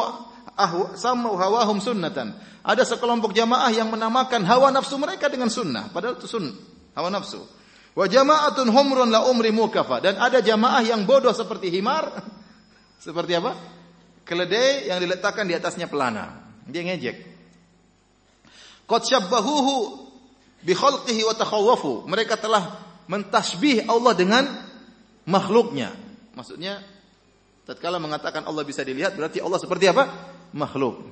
ahwa, hawahum sunnatan." Ada sekelompok jamaah yang menamakan hawa nafsu mereka dengan sunnah, padahal itu sunnah hawa nafsu. Wa jama'atun humrun la umri mukafa dan ada jamaah yang bodoh seperti himar. seperti apa? Keledai yang diletakkan di atasnya pelana. Dia ngejek. Qad syabbahuhu bi khalqihi wa takhawwafu. Mereka telah mentasbih Allah dengan makhluknya. Maksudnya tatkala mengatakan Allah bisa dilihat berarti Allah seperti apa? Makhluk.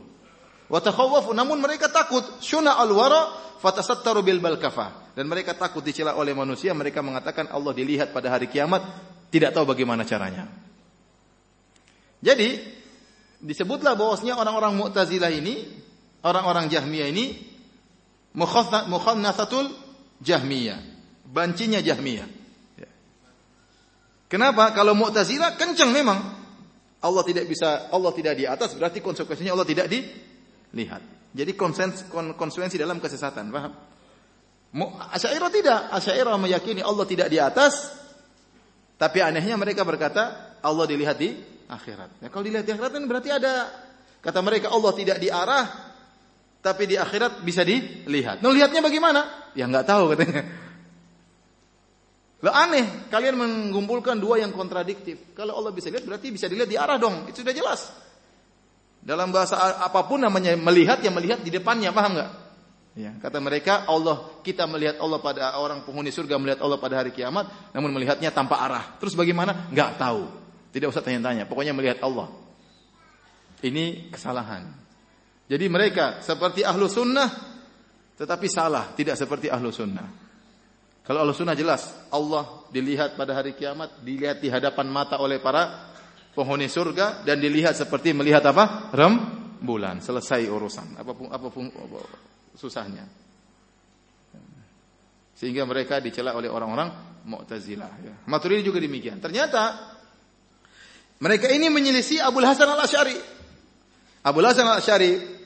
Wa takhawwafu namun mereka takut syuna al-wara fatasattaru bil balkafah dan mereka takut dicela oleh manusia, mereka mengatakan Allah dilihat pada hari kiamat, tidak tahu bagaimana caranya. Jadi disebutlah bahwasanya orang-orang Mu'tazilah ini, orang-orang Jahmiyah ini mukhannatsatul Jahmiyah, bancinya Jahmiyah. Ya. Kenapa? Kalau Mu'tazilah kencang memang. Allah tidak bisa, Allah tidak di atas, berarti konsekuensinya Allah tidak dilihat. Jadi konsekuensi dalam kesesatan, paham? Asyairah tidak. Asyairah meyakini Allah tidak di atas. Tapi anehnya mereka berkata Allah dilihat di akhirat. Ya, kalau dilihat di akhirat kan berarti ada kata mereka Allah tidak di arah tapi di akhirat bisa dilihat. Nah, lihatnya bagaimana? Ya nggak tahu katanya. Lah aneh, kalian mengumpulkan dua yang kontradiktif. Kalau Allah bisa lihat berarti bisa dilihat di arah dong. Itu sudah jelas. Dalam bahasa apa pun namanya melihat yang melihat di depannya, paham nggak? Ya, kata mereka Allah kita melihat Allah pada orang penghuni surga melihat Allah pada hari kiamat, namun melihatnya tanpa arah. Terus bagaimana? Enggak tahu. Tidak usah tanya-tanya. Pokoknya melihat Allah. Ini kesalahan. Jadi mereka seperti ahlu sunnah, tetapi salah. Tidak seperti ahlu sunnah. Kalau ahlu sunnah jelas, Allah dilihat pada hari kiamat, dilihat di hadapan mata oleh para penghuni surga dan dilihat seperti melihat apa? Rem bulan. Selesai urusan. Apa pun apa pun susahnya. Sehingga mereka dicela oleh orang-orang Mu'tazilah ya. Maturidi juga demikian. Ternyata mereka ini menyelisih Abu Hasan Al-Asy'ari. Abu Hasan Al-Asy'ari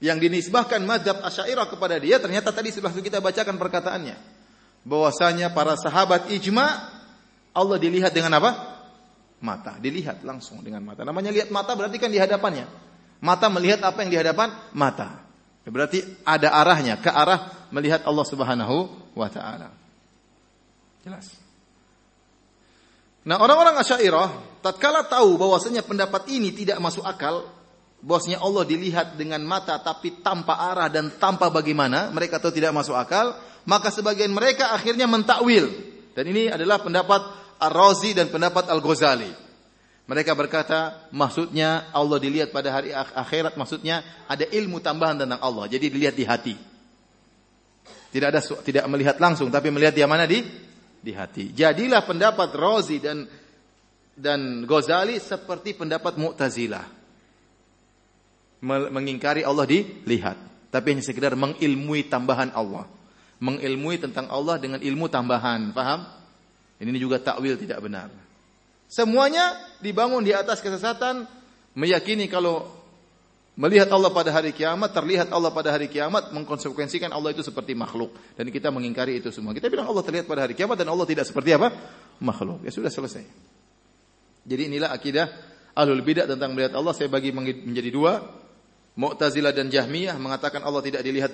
yang dinisbahkan madhab Asy'ariyah kepada dia ternyata tadi sudah kita bacakan perkataannya bahwasanya para sahabat ijma Allah dilihat dengan apa? Mata, dilihat langsung dengan mata. Namanya lihat mata berarti kan di hadapannya. Mata melihat apa yang di hadapan mata. Berarti ada arahnya ke arah melihat Allah Subhanahu wa taala. Jelas. Nah, orang-orang Asy'ariyah tatkala tahu bahwasanya pendapat ini tidak masuk akal, bahwasanya Allah dilihat dengan mata tapi tanpa arah dan tanpa bagaimana, mereka tahu tidak masuk akal, maka sebagian mereka akhirnya mentakwil. Dan ini adalah pendapat Ar-Razi dan pendapat Al-Ghazali. Mereka berkata, maksudnya Allah dilihat pada hari akhirat, maksudnya ada ilmu tambahan tentang Allah. Jadi dilihat di hati. Tidak ada tidak melihat langsung, tapi melihat di mana di di hati. Jadilah pendapat Rozi dan dan Ghazali seperti pendapat Mu'tazilah. Mengingkari Allah dilihat, tapi hanya sekedar mengilmui tambahan Allah. Mengilmui tentang Allah dengan ilmu tambahan, paham? Ini juga takwil tidak benar. Semuanya dibangun di atas kesesatan, meyakini kalau melihat Allah pada hari kiamat, terlihat Allah pada hari kiamat, mengkonsekuensikan Allah itu seperti makhluk. Dan kita mengingkari itu semua. Kita bilang Allah terlihat pada hari kiamat dan Allah tidak seperti apa? Makhluk. Ya sudah selesai. Jadi inilah akidah ahlul bidah tentang melihat Allah saya bagi menjadi dua. Mu'tazilah dan Jahmiyah mengatakan Allah tidak dilihat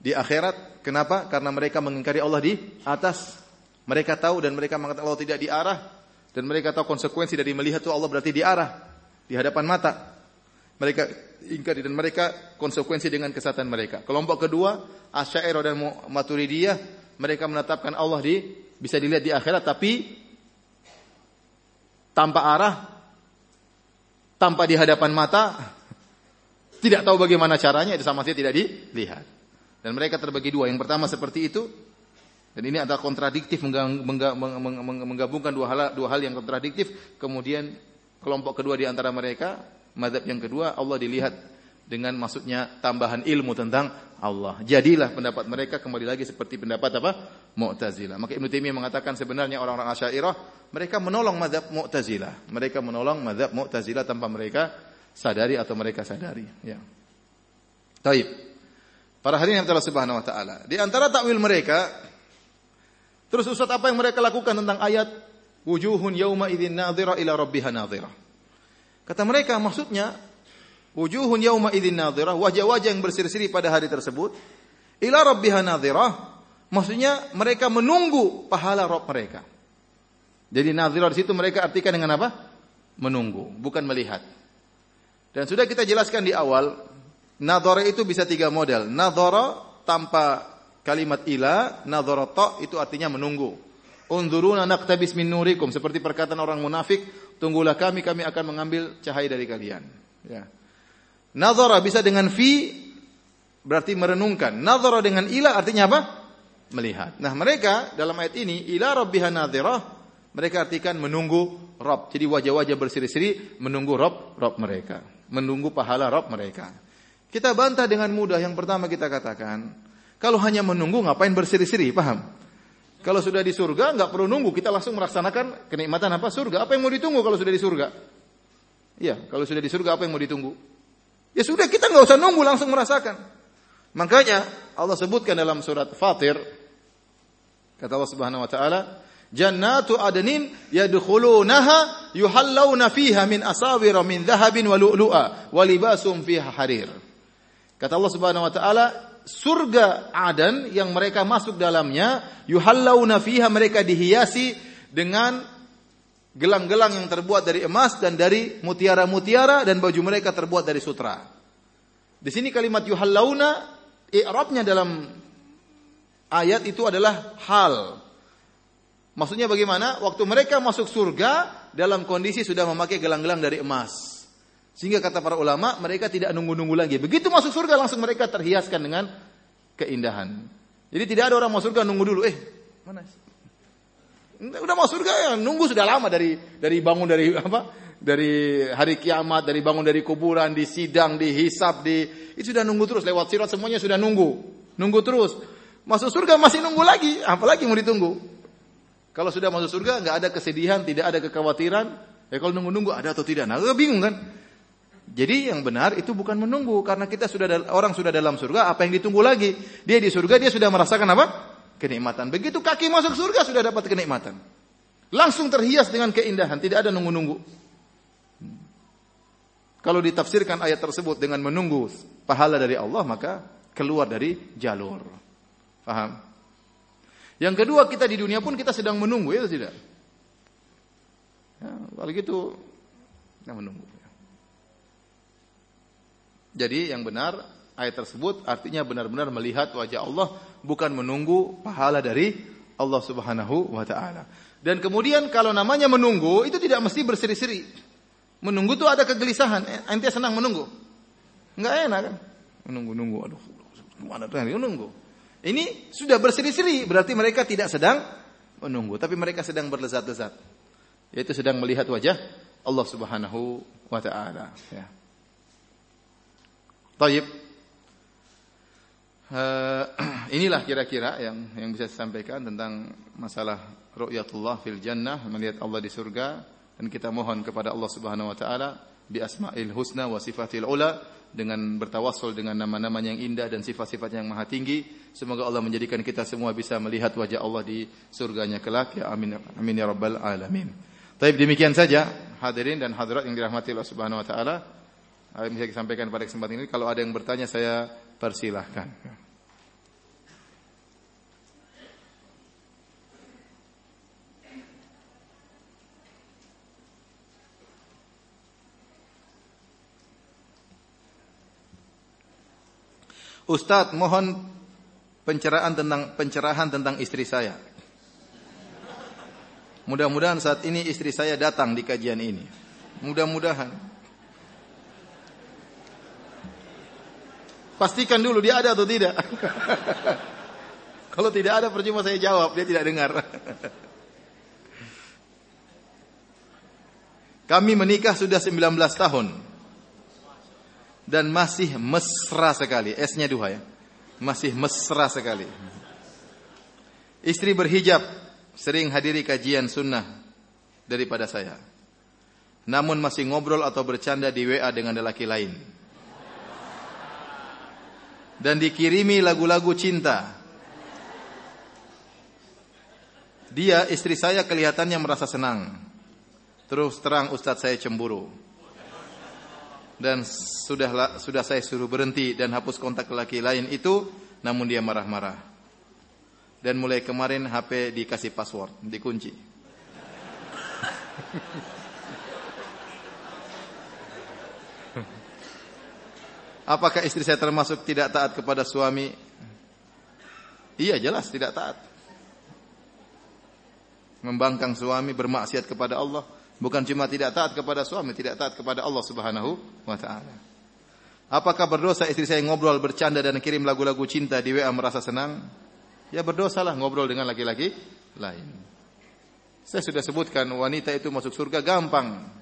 di akhirat. Kenapa? Karena mereka mengingkari Allah di atas. Mereka tahu dan mereka mengatakan Allah tidak di arah Dan mereka tahu konsekuensi dari melihat itu Allah berarti di arah, di hadapan mata. Mereka ingkari dan mereka konsekuensi dengan kesatuan mereka. Kelompok kedua, Asy'ariyah dan Maturidiyah, mereka menetapkan Allah di bisa dilihat di akhirat tapi tanpa arah, tanpa di hadapan mata, tidak tahu bagaimana caranya itu sama saja tidak dilihat. Dan mereka terbagi dua. Yang pertama seperti itu, dan ini adalah kontradiktif menggabungkan dua hal dua hal yang kontradiktif. Kemudian kelompok kedua di antara mereka, madhab yang kedua Allah dilihat dengan maksudnya tambahan ilmu tentang Allah. Jadilah pendapat mereka kembali lagi seperti pendapat apa? Mu'tazilah. Maka Ibnu Taimiyah mengatakan sebenarnya orang-orang Asy'ariyah mereka menolong madhab Mu'tazilah. Mereka menolong madhab Mu'tazilah tanpa mereka sadari atau mereka sadari. Ya. Taib. Para hadirin yang telah subhanahu wa ta'ala. Di antara takwil mereka, Terus Ustaz apa yang mereka lakukan tentang ayat wujuhun yauma idzin nadhira ila rabbiha nadhira? Kata mereka maksudnya wujuhun yauma idzin nadhira, wajah-wajah yang berseri-seri pada hari tersebut ila rabbiha nadhira, maksudnya mereka menunggu pahala Rabb mereka. Jadi nadhira di situ mereka artikan dengan apa? Menunggu, bukan melihat. Dan sudah kita jelaskan di awal, nadhara itu bisa tiga model. Nadhara tanpa Kalimat ila nadharata itu artinya menunggu. Unzuruna naqtabis min nurikum seperti perkataan orang munafik, tunggulah kami kami akan mengambil cahaya dari kalian. Ya. Nadhara bisa dengan fi berarti merenungkan. Nadhara dengan ila artinya apa? Melihat. Nah, mereka dalam ayat ini ila rabbiha nadhirah mereka artikan menunggu Rob. Jadi wajah-wajah berseri-seri menunggu Rob, Rob mereka. Menunggu pahala Rob mereka. Kita bantah dengan mudah. Yang pertama kita katakan, kalau hanya menunggu ngapain bersiri-siri, paham? Kalau sudah di surga nggak perlu nunggu, kita langsung merasakan kenikmatan apa surga. Apa yang mau ditunggu kalau sudah di surga? Iya, kalau sudah di surga apa yang mau ditunggu? Ya sudah kita nggak usah nunggu langsung merasakan. Makanya Allah sebutkan dalam surat Fatir kata Allah Subhanahu wa taala, "Jannatu adnin yadkhulunaha yuhallawna fiha min asawira min dhahabin wa lu'lu'a wa libasum fiha harir." Kata Allah Subhanahu wa taala, surga Adan yang mereka masuk dalamnya yuhallauna fiha mereka dihiasi dengan gelang-gelang yang terbuat dari emas dan dari mutiara-mutiara dan baju mereka terbuat dari sutra. Di sini kalimat yuhallauna i'rabnya dalam ayat itu adalah hal. Maksudnya bagaimana? Waktu mereka masuk surga dalam kondisi sudah memakai gelang-gelang dari emas. Sehingga kata para ulama, mereka tidak nunggu-nunggu lagi. Begitu masuk surga langsung mereka terhiaskan dengan keindahan. Jadi tidak ada orang masuk surga nunggu dulu. Eh, mana sih? Udah masuk surga ya, nunggu sudah lama dari dari bangun dari apa? Dari hari kiamat, dari bangun dari kuburan, di sidang, di hisab, di itu sudah nunggu terus lewat sirat semuanya sudah nunggu. Nunggu terus. Masuk surga masih nunggu lagi, apalagi mau ditunggu. Kalau sudah masuk surga nggak ada kesedihan, tidak ada kekhawatiran. Ya kalau nunggu-nunggu ada atau tidak. Nah, bingung kan? Jadi yang benar itu bukan menunggu karena kita sudah orang sudah dalam surga, apa yang ditunggu lagi? Dia di surga dia sudah merasakan apa? Kenikmatan. Begitu kaki masuk surga sudah dapat kenikmatan. Langsung terhias dengan keindahan, tidak ada nunggu-nunggu. Kalau ditafsirkan ayat tersebut dengan menunggu pahala dari Allah, maka keluar dari jalur. Paham? Yang kedua, kita di dunia pun kita sedang menunggu, ya tidak? Ya, kalau gitu, kita menunggu. Jadi yang benar ayat tersebut artinya benar-benar melihat wajah Allah bukan menunggu pahala dari Allah Subhanahu wa taala. Dan kemudian kalau namanya menunggu itu tidak mesti berseri-seri. Menunggu itu ada kegelisahan. Ente senang menunggu? Enggak enak kan? Menunggu-nunggu. Aduh, ke mana tuh menunggu? Ini sudah berseri-seri berarti mereka tidak sedang menunggu, tapi mereka sedang berlezat-lezat. Yaitu sedang melihat wajah Allah Subhanahu wa taala, ya. Taib. Uh, inilah kira-kira yang yang bisa saya sampaikan tentang masalah ru'yatullah fil jannah, melihat Allah di surga dan kita mohon kepada Allah Subhanahu wa taala bi asma'il husna wa sifatil ula dengan bertawassul dengan nama-nama yang indah dan sifat-sifat yang maha tinggi. Semoga Allah menjadikan kita semua bisa melihat wajah Allah di surganya kelak. Ya amin amin ya rabbal alamin. Taib demikian saja hadirin dan hadirat yang dirahmati Allah Subhanahu wa taala bisa disampaikan pada kesempatan ini. Kalau ada yang bertanya saya persilahkan. Ustadz, mohon pencerahan tentang pencerahan tentang istri saya. Mudah-mudahan saat ini istri saya datang di kajian ini. Mudah-mudahan. Pastikan dulu dia ada atau tidak. Kalau tidak ada percuma saya jawab, dia tidak dengar. Kami menikah sudah 19 tahun. Dan masih mesra sekali. S-nya dua ya. Masih mesra sekali. Istri berhijab. Sering hadiri kajian sunnah daripada saya. Namun masih ngobrol atau bercanda di WA dengan lelaki lain. Dan dikirimi lagu-lagu cinta. Dia istri saya kelihatannya merasa senang. Terus terang Ustadz saya cemburu. Dan sudah sudah saya suruh berhenti dan hapus kontak laki lain itu, namun dia marah-marah. Dan mulai kemarin HP dikasih password, dikunci. Apakah istri saya termasuk tidak taat kepada suami? Iya jelas tidak taat. Membangkang suami bermaksiat kepada Allah Bukan cuma tidak taat kepada suami, tidak taat kepada Allah Subhanahu wa taala. Apakah berdosa istri saya ngobrol bercanda dan kirim lagu-lagu cinta di WA merasa senang? Ya berdosalah ngobrol dengan laki-laki lain. Saya sudah sebutkan wanita itu masuk surga gampang.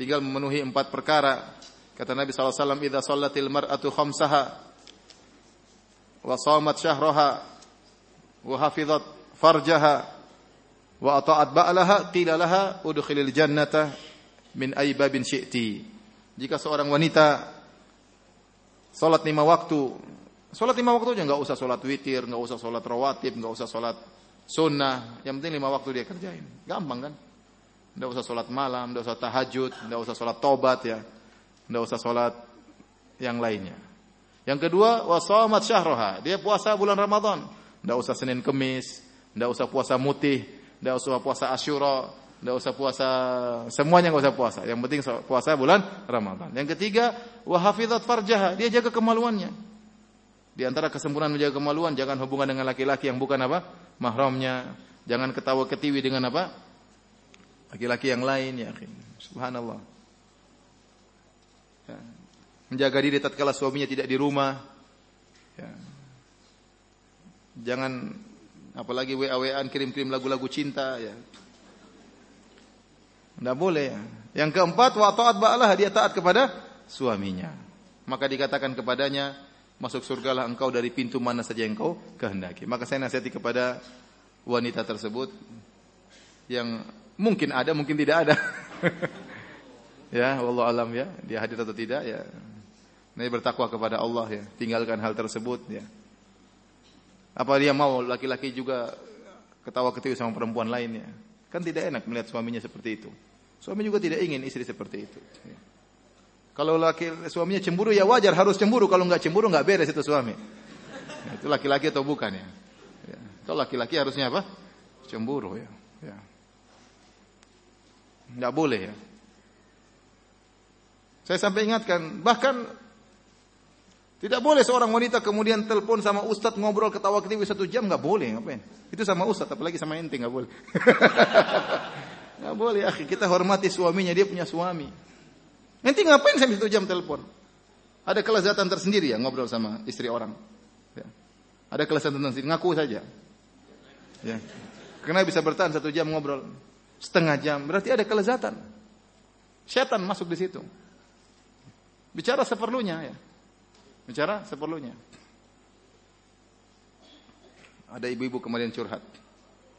Tinggal memenuhi empat perkara. Kata Nabi SAW, Idza sallatil mar'atu khamsaha wa shamat syahraha wa hafizat farjaha wa ata'at ba'laha qila laha udkhilil jannata min ay babin syi'ti. Jika seorang wanita salat lima waktu, salat lima waktu aja enggak usah salat witir, enggak usah salat rawatib, enggak usah salat sunnah, yang penting lima waktu dia kerjain. Gampang kan? Enggak usah salat malam, enggak usah tahajud, enggak usah salat tobat ya. Enggak usah salat yang lainnya. Yang kedua, wasamat syahroha. Dia puasa bulan Ramadan. Enggak usah Senin Kemis, enggak usah puasa mutih, tidak usah puasa Asyura, tidak usah puasa semuanya nggak usah puasa. Yang penting puasa bulan Ramadan. Yang ketiga, wahafizat farjaha, dia jaga kemaluannya. Di antara kesempurnaan menjaga kemaluan, jangan hubungan dengan laki-laki yang bukan apa? mahramnya. Jangan ketawa ketiwi dengan apa? Laki-laki yang lain ya, Subhanallah. Ya. Menjaga diri tatkala suaminya tidak di rumah. Ya. Jangan Apalagi WA-WAan kirim-kirim lagu-lagu cinta ya. Tidak boleh ya. Yang keempat, wa ta'at ba'alah, dia taat kepada suaminya. Maka dikatakan kepadanya, masuk surgalah engkau dari pintu mana saja yang kau kehendaki. Maka saya nasihati kepada wanita tersebut yang mungkin ada, mungkin tidak ada. ya, wallah alam ya, dia hadir atau tidak ya. Ini bertakwa kepada Allah ya, tinggalkan hal tersebut ya. Apa dia mau laki-laki juga ketawa ketiwi sama perempuan lainnya? Kan tidak enak melihat suaminya seperti itu. Suami juga tidak ingin istri seperti itu. Kalau laki suaminya cemburu ya wajar harus cemburu. Kalau nggak cemburu nggak beres itu suami. Nah, itu laki-laki atau bukan ya? ya. Laki-laki harusnya apa? Cemburu ya. ya. Nggak boleh ya. Saya sampai ingatkan bahkan tidak boleh seorang wanita kemudian telepon sama ustadz ngobrol ketawa ketiwi satu jam nggak boleh ngapain? Itu sama ustadz apalagi sama ente nggak boleh. Nggak boleh akhi kita hormati suaminya dia punya suami. Ente ngapain sampai satu jam telepon? Ada kelezatan tersendiri ya ngobrol sama istri orang. Ya. Ada kelezatan tersendiri ngaku saja. Ya. Karena bisa bertahan satu jam ngobrol setengah jam berarti ada kelezatan. Setan masuk di situ. Bicara seperlunya ya. Bicara seperlunya. Ada ibu-ibu kemarin curhat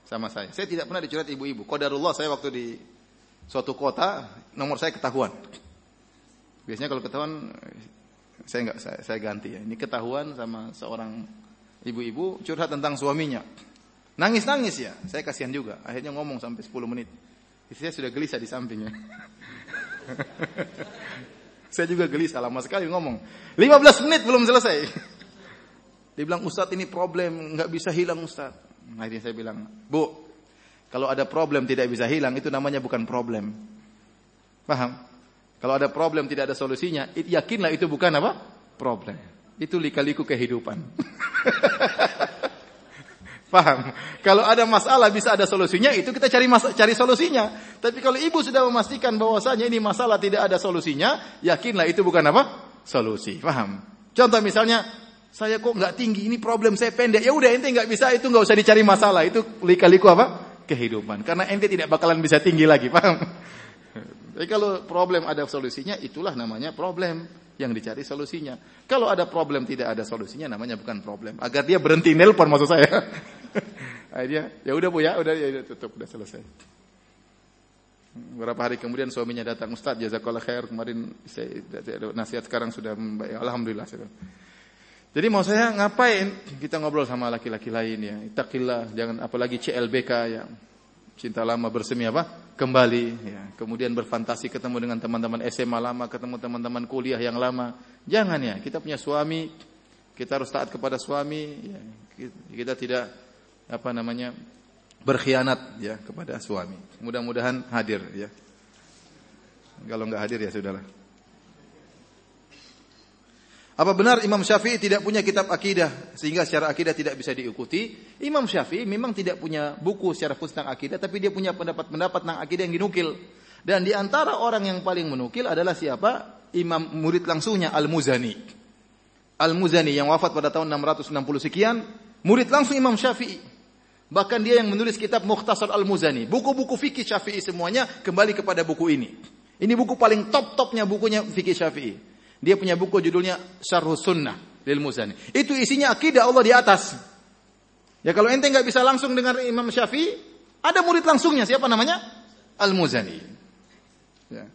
sama saya. Saya tidak pernah dicurhat ibu-ibu. Qadarullah saya waktu di suatu kota nomor saya ketahuan. Biasanya kalau ketahuan saya enggak saya, saya ganti ya. Ini ketahuan sama seorang ibu-ibu curhat tentang suaminya. Nangis-nangis ya. Saya kasihan juga. Akhirnya ngomong sampai 10 menit. Istri saya sudah gelisah di sampingnya. Saya juga gelisah lama sekali ngomong. 15 menit belum selesai. Dia bilang, Ustadz ini problem, nggak bisa hilang Ustadz. Akhirnya saya bilang, Bu, kalau ada problem tidak bisa hilang, itu namanya bukan problem. Paham? Kalau ada problem tidak ada solusinya, yakinlah itu bukan apa? Problem. Itu lika-liku kehidupan. Paham? Kalau ada masalah bisa ada solusinya, itu kita cari mas cari solusinya. Tapi kalau ibu sudah memastikan bahwasanya ini masalah tidak ada solusinya, yakinlah itu bukan apa? Solusi. Paham? Contoh misalnya, saya kok nggak tinggi, ini problem saya pendek. Ya udah ente nggak bisa, itu nggak usah dicari masalah. Itu lika-liku apa? Kehidupan. Karena ente tidak bakalan bisa tinggi lagi. Paham? Tapi kalau problem ada solusinya, itulah namanya problem yang dicari solusinya. Kalau ada problem tidak ada solusinya, namanya bukan problem. Agar dia berhenti nelpon maksud saya. dia ya udah bu ya, udah ya udah tutup, udah selesai. Beberapa hari kemudian suaminya datang, Ustaz jazakallah khair kemarin saya nasihat sekarang sudah membaik. Alhamdulillah. Jadi mau saya ngapain? Kita ngobrol sama laki-laki lain ya. Itakillah, jangan apalagi CLBK ya. Cinta lama bersemi apa? Kembali ya. Kemudian berfantasi ketemu dengan teman-teman SMA lama, ketemu teman-teman kuliah yang lama. Jangan ya, kita punya suami, kita harus taat kepada suami ya. Kita tidak apa namanya? berkhianat ya kepada suami. Mudah-mudahan hadir ya. Kalau enggak hadir ya sudahlah. Apa benar Imam Syafi'i tidak punya kitab akidah sehingga secara akidah tidak bisa diikuti? Imam Syafi'i memang tidak punya buku secara khusus tentang akidah tapi dia punya pendapat-pendapat tentang akidah yang dinukil. Dan di antara orang yang paling menukil adalah siapa? Imam murid langsungnya Al-Muzani. Al-Muzani yang wafat pada tahun 660 sekian, murid langsung Imam Syafi'i. Bahkan dia yang menulis kitab Mukhtasar Al-Muzani. Buku-buku fikih Syafi'i semuanya kembali kepada buku ini. Ini buku paling top-topnya bukunya fikih Syafi'i. Dia punya buku judulnya Syarhus Sunnah lil Muzani. Itu isinya akidah Allah di atas. Ya kalau ente nggak bisa langsung dengar Imam Syafi'i, ada murid langsungnya siapa namanya? Al Muzani. Ya.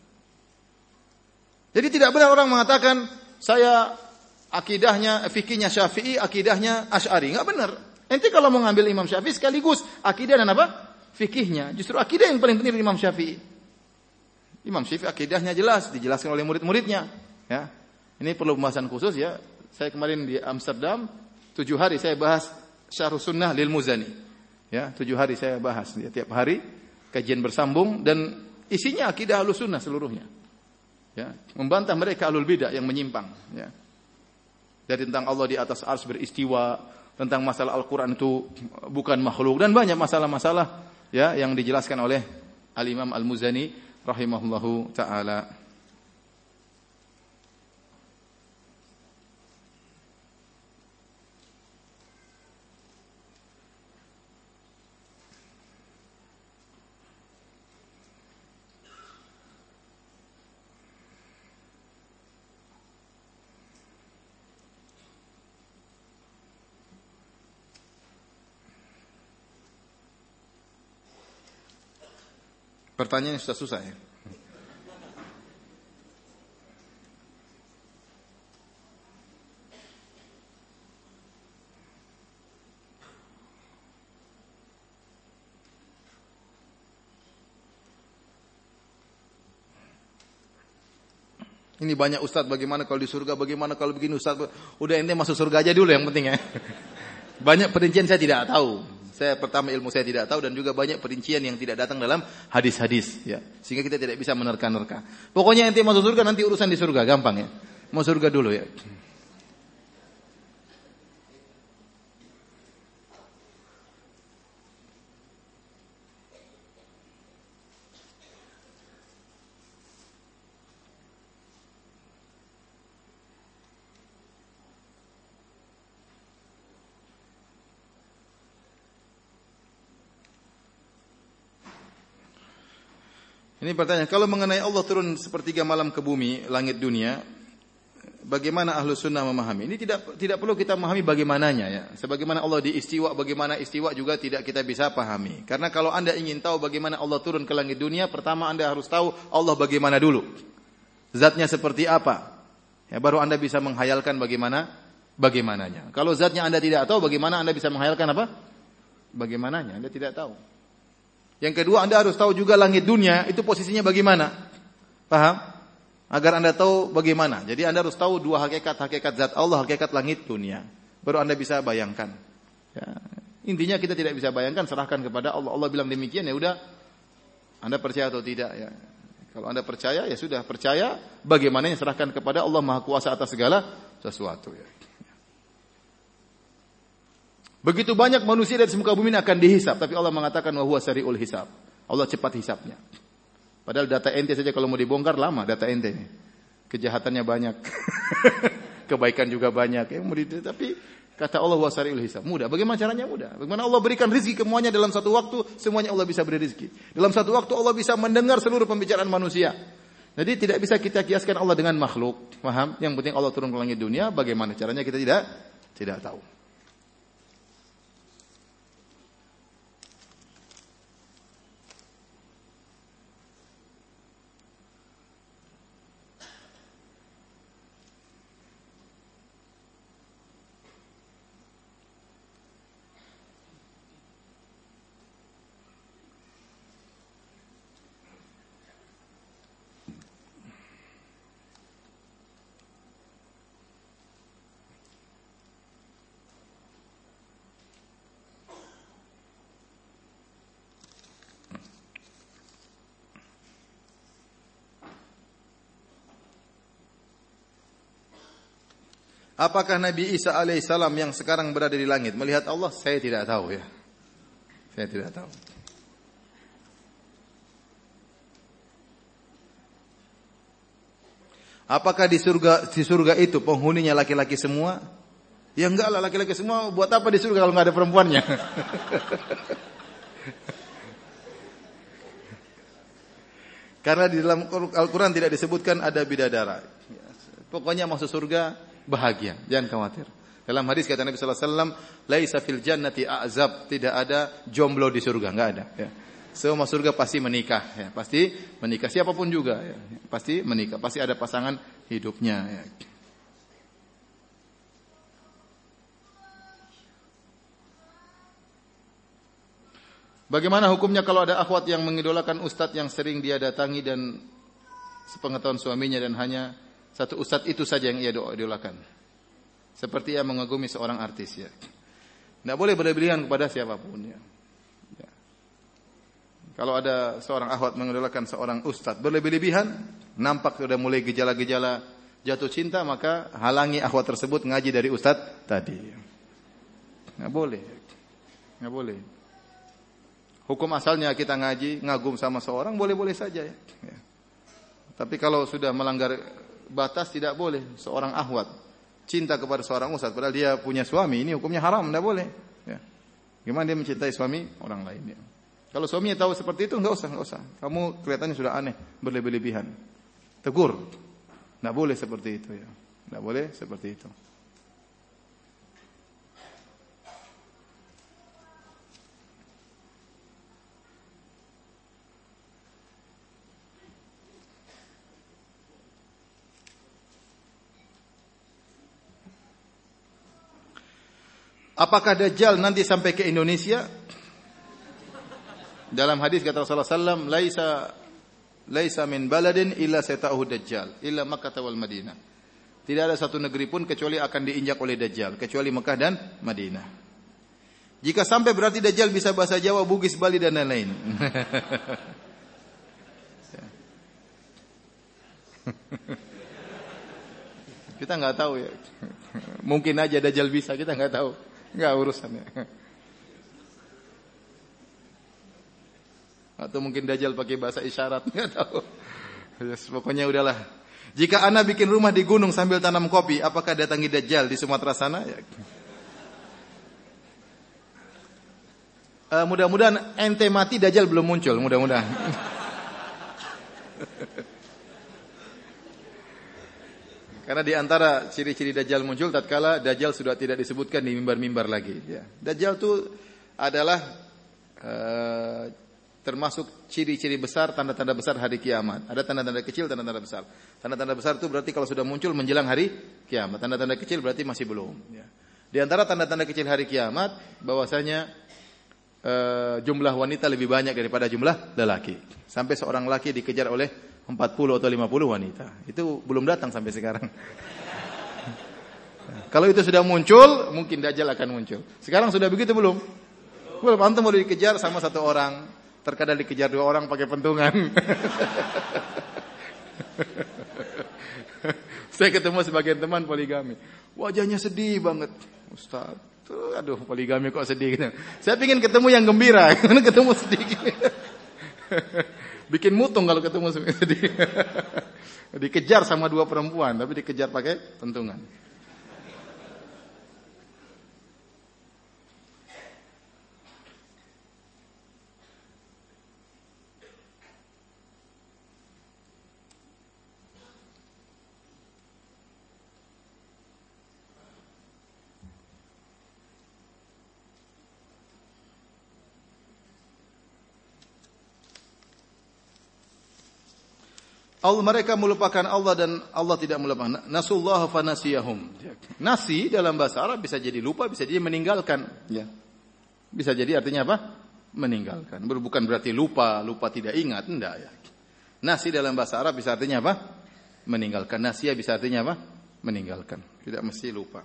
Jadi tidak benar orang mengatakan saya akidahnya fikihnya Syafi'i, akidahnya Asy'ari. Enggak benar. Ente kalau mau ngambil Imam Syafi'i sekaligus akidah dan apa? Fikihnya. Justru akidah yang paling penting Imam Syafi'i. Imam Syafi'i akidahnya jelas, dijelaskan oleh murid-muridnya. Ya. Ini perlu pembahasan khusus ya. Saya kemarin di Amsterdam tujuh hari saya bahas syarh sunnah lil muzani. Ya, tujuh hari saya bahas ya, tiap hari kajian bersambung dan isinya akidah alus sunnah seluruhnya. Ya, membantah mereka alul bidah yang menyimpang. Ya. Dari tentang Allah di atas ars beristiwa, tentang masalah Al-Quran itu bukan makhluk dan banyak masalah-masalah ya yang dijelaskan oleh Al Imam Al Muzani rahimahullahu taala. Pertanyaan sudah susah ya. Ini banyak ustadz bagaimana kalau di surga, bagaimana kalau begini ustadz. Udah ente masuk surga aja dulu yang penting ya. Banyak perincian saya tidak tahu. Saya pertama ilmu saya tidak tahu dan juga banyak perincian yang tidak datang dalam hadis-hadis ya. Sehingga kita tidak bisa menerka-nerka. Pokoknya nanti masuk surga nanti urusan di surga gampang ya. Mau surga dulu ya. Ini pertanyaan, kalau mengenai Allah turun sepertiga malam ke bumi, langit dunia, bagaimana ahlu sunnah memahami? Ini tidak tidak perlu kita memahami bagaimananya ya. Sebagaimana Allah diistiwa, bagaimana istiwa juga tidak kita bisa pahami. Karena kalau anda ingin tahu bagaimana Allah turun ke langit dunia, pertama anda harus tahu Allah bagaimana dulu. Zatnya seperti apa? Ya, baru anda bisa menghayalkan bagaimana bagaimananya. Kalau zatnya anda tidak tahu, bagaimana anda bisa menghayalkan apa? Bagaimananya, anda tidak tahu. Yang kedua Anda harus tahu juga langit dunia itu posisinya bagaimana. Paham? Agar Anda tahu bagaimana. Jadi Anda harus tahu dua hakikat, hakikat zat Allah, hakikat langit dunia. Baru Anda bisa bayangkan. Ya. Intinya kita tidak bisa bayangkan, serahkan kepada Allah. Allah bilang demikian ya udah Anda percaya atau tidak ya. Kalau Anda percaya ya sudah percaya bagaimana yang serahkan kepada Allah Maha Kuasa atas segala sesuatu ya. Begitu banyak manusia dari muka bumi ini akan dihisap, tapi Allah mengatakan bahwa sariul hisab. Allah cepat hisapnya. Padahal data ente saja kalau mau dibongkar lama data ente. Kejahatannya banyak. Kebaikan juga banyak ya. Tapi kata Allah wasariul hisab. Mudah. Bagaimana caranya? Mudah. Bagaimana Allah berikan rezeki semuanya dalam satu waktu, semuanya Allah bisa beri rezeki. Dalam satu waktu Allah bisa mendengar seluruh pembicaraan manusia. Jadi tidak bisa kita kiaskan Allah dengan makhluk. Paham? Yang penting Allah turun ke langit dunia, bagaimana caranya kita tidak tidak tahu. Apakah Nabi Isa alaihissalam yang sekarang berada di langit melihat Allah? Saya tidak tahu ya. Saya tidak tahu. Apakah di surga di surga itu penghuninya laki-laki semua? Ya enggak lah laki-laki semua buat apa di surga kalau nggak ada perempuannya? Karena di dalam Al-Quran tidak disebutkan ada bidadara. Pokoknya masuk surga bahagia, jangan khawatir. Dalam hadis kata Nabi sallallahu alaihi wasallam, "Laisa fil jannati azab", tidak ada jomblo di surga, enggak ada, ya. Semua surga pasti menikah, ya. Pasti menikah siapa pun juga, ya. Pasti menikah, pasti ada pasangan hidupnya, ya. Bagaimana hukumnya kalau ada akhwat yang mengidolakan ustadz yang sering dia datangi dan sepengetahuan suaminya dan hanya satu ustadz itu saja yang ia idolakan. Seperti ia mengagumi seorang artis ya. Tidak boleh berlebihan kepada siapa pun ya. ya. Kalau ada seorang ahwat mengidolakan seorang ustadz berlebih-lebihan, nampak sudah mulai gejala-gejala jatuh cinta, maka halangi ahwat tersebut ngaji dari ustadz tadi. Nggak boleh. Nggak boleh. Hukum asalnya kita ngaji, ngagum sama seorang, boleh-boleh saja ya. ya. Tapi kalau sudah melanggar batas tidak boleh. Seorang ahwat. Cinta kepada seorang ustaz padahal dia punya suami ini hukumnya haram tidak boleh. Ya. gimana dia mencintai suami? Orang lain ya. kalau suaminya tahu seperti itu enggak usah enggak usah. Kamu kelihatannya sudah aneh berlebih-lebihan. Tegur. Tidak boleh seperti itu ya. Tidak boleh seperti itu Apakah Dajjal nanti sampai ke Indonesia? Dalam hadis kata Rasulullah SAW, laisa laisa min baladin illa seta'uhu Dajjal, illa Makkah wal Madinah. Tidak ada satu negeri pun kecuali akan diinjak oleh Dajjal, kecuali Mekah dan Madinah. Jika sampai berarti Dajjal bisa bahasa Jawa, Bugis, Bali dan lain-lain. kita nggak tahu ya. Mungkin aja Dajjal bisa, kita nggak tahu. Enggak urusannya. Atau mungkin Dajjal pakai bahasa isyarat, enggak tahu. Yes, pokoknya udahlah. Jika Anda bikin rumah di gunung sambil tanam kopi, apakah datangi Dajjal di Sumatera sana? Ya. Uh, mudah-mudahan ente mati Dajjal belum muncul, mudah-mudahan. Karena di antara ciri-ciri Dajjal muncul tatkala Dajjal sudah tidak disebutkan di mimbar-mimbar lagi. Ya. Dajjal itu adalah uh, termasuk ciri-ciri besar, tanda-tanda besar hari kiamat. Ada tanda-tanda kecil, tanda-tanda besar. Tanda-tanda besar itu berarti kalau sudah muncul menjelang hari kiamat. Tanda-tanda kecil berarti masih belum. Ya. Di antara tanda-tanda kecil hari kiamat, bahwasanya uh, jumlah wanita lebih banyak daripada jumlah lelaki. Sampai seorang laki dikejar oleh 40 atau 50 wanita. Itu belum datang sampai sekarang. Kalau itu sudah muncul, mungkin Dajjal akan muncul. Sekarang sudah begitu belum? Belum. Antum mau dikejar sama satu orang. Terkadang dikejar dua orang pakai pentungan. Saya ketemu sebagian teman poligami. Wajahnya sedih banget. Ustaz, tuh, aduh poligami kok sedih gitu. Saya ingin ketemu yang gembira, ketemu sedih. Bikin mutung kalau ketemu sedih. Dikejar sama dua perempuan, tapi dikejar pakai pentungan. Allah mereka melupakan Allah dan Allah tidak melupakan. Nasullah fanasiyahum. Nasi dalam bahasa Arab bisa jadi lupa, bisa jadi meninggalkan. Ya. Bisa jadi artinya apa? Meninggalkan. Bukan berarti lupa, lupa tidak ingat, enggak ya. Nasi dalam bahasa Arab bisa artinya apa? Meninggalkan. Nasia bisa artinya apa? Meninggalkan. Tidak mesti lupa.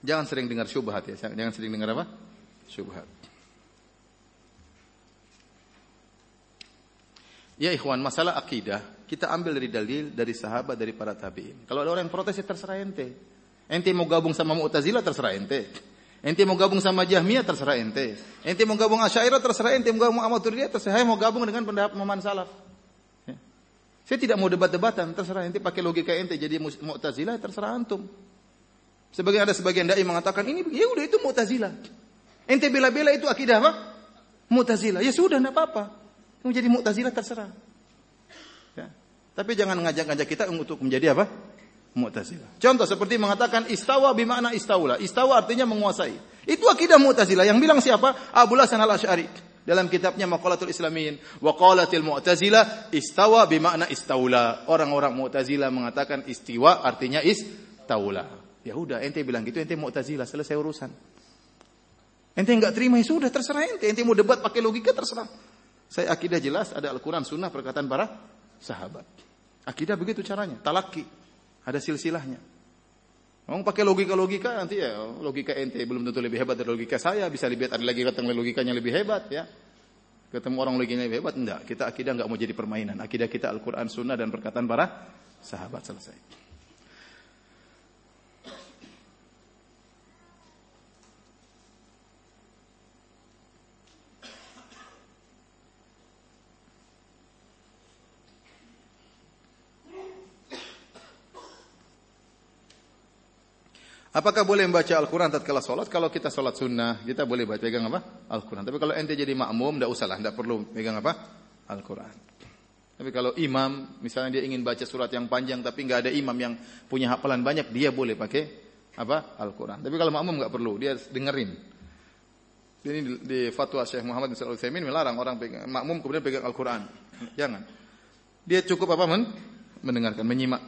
Jangan sering dengar syubhat ya. Jangan sering dengar apa? Syubhat. Ya ikhwan, masalah akidah kita ambil dari dalil dari sahabat dari para tabi'in. Kalau ada orang yang protes ya terserah ente. Ente mau gabung sama Mu'tazilah terserah ente. Ente mau gabung sama Jahmiyah terserah ente. Ente mau gabung Asy'ariyah terserah ente, mau gabung Maturidiyah terserah, mau gabung dengan pendapat Muhammad Salaf. Ya. Saya tidak mau debat-debatan, terserah ente pakai logika ente jadi Mu'tazilah terserah antum. Sebagian ada sebagian dai mengatakan ini ya udah itu Mu'tazilah. Ente bela-bela itu akidah apa? Mu'tazilah. Ya sudah enggak apa-apa. Menjadi Mu'tazilah terserah. Ya. Tapi jangan ngajak-ngajak kita untuk menjadi apa? Mu'tazilah. Contoh seperti mengatakan istawa bimana istaula. Istawa artinya menguasai. Itu akidah Mu'tazilah. Yang bilang siapa? Abu Hasan al-Asy'ari. Dalam kitabnya Maqalatul Islamin. Wa qalatil Mu'tazilah istawa bimana istaula. Orang-orang Mu'tazilah mengatakan istiwa artinya istaula. Ya udah ente bilang gitu ente Mu'tazilah selesai urusan. Ente enggak terima ya sudah terserah ente. Ente mau debat pakai logika terserah. Saya akidah jelas ada Al-Quran Sunnah perkataan para sahabat. Akidah begitu caranya. Talaki. Ada silsilahnya. Ngomong pakai logika-logika nanti ya logika ente belum tentu lebih hebat dari logika saya. Bisa lebih ada lagi ketemu logikanya lebih hebat ya. Ketemu orang logikanya lebih hebat. Enggak. Kita akidah enggak mau jadi permainan. Akidah kita Al-Quran Sunnah dan perkataan para sahabat selesai. Apakah boleh membaca Al-Quran tatkala sholat? Kalau kita sholat sunnah, kita boleh baca pegang apa? Al-Quran. Tapi kalau ente jadi makmum, tidak usahlah, tidak perlu pegang apa? Al-Quran. Tapi kalau imam, misalnya dia ingin baca surat yang panjang, tapi nggak ada imam yang punya hafalan banyak, dia boleh pakai apa? Al-Quran. Tapi kalau makmum nggak perlu, dia dengerin. Ini di, fatwa Syekh Muhammad bin Shalih melarang orang pegang, makmum kemudian pegang Al-Quran. Jangan. Dia cukup apa men? Mendengarkan, menyimak.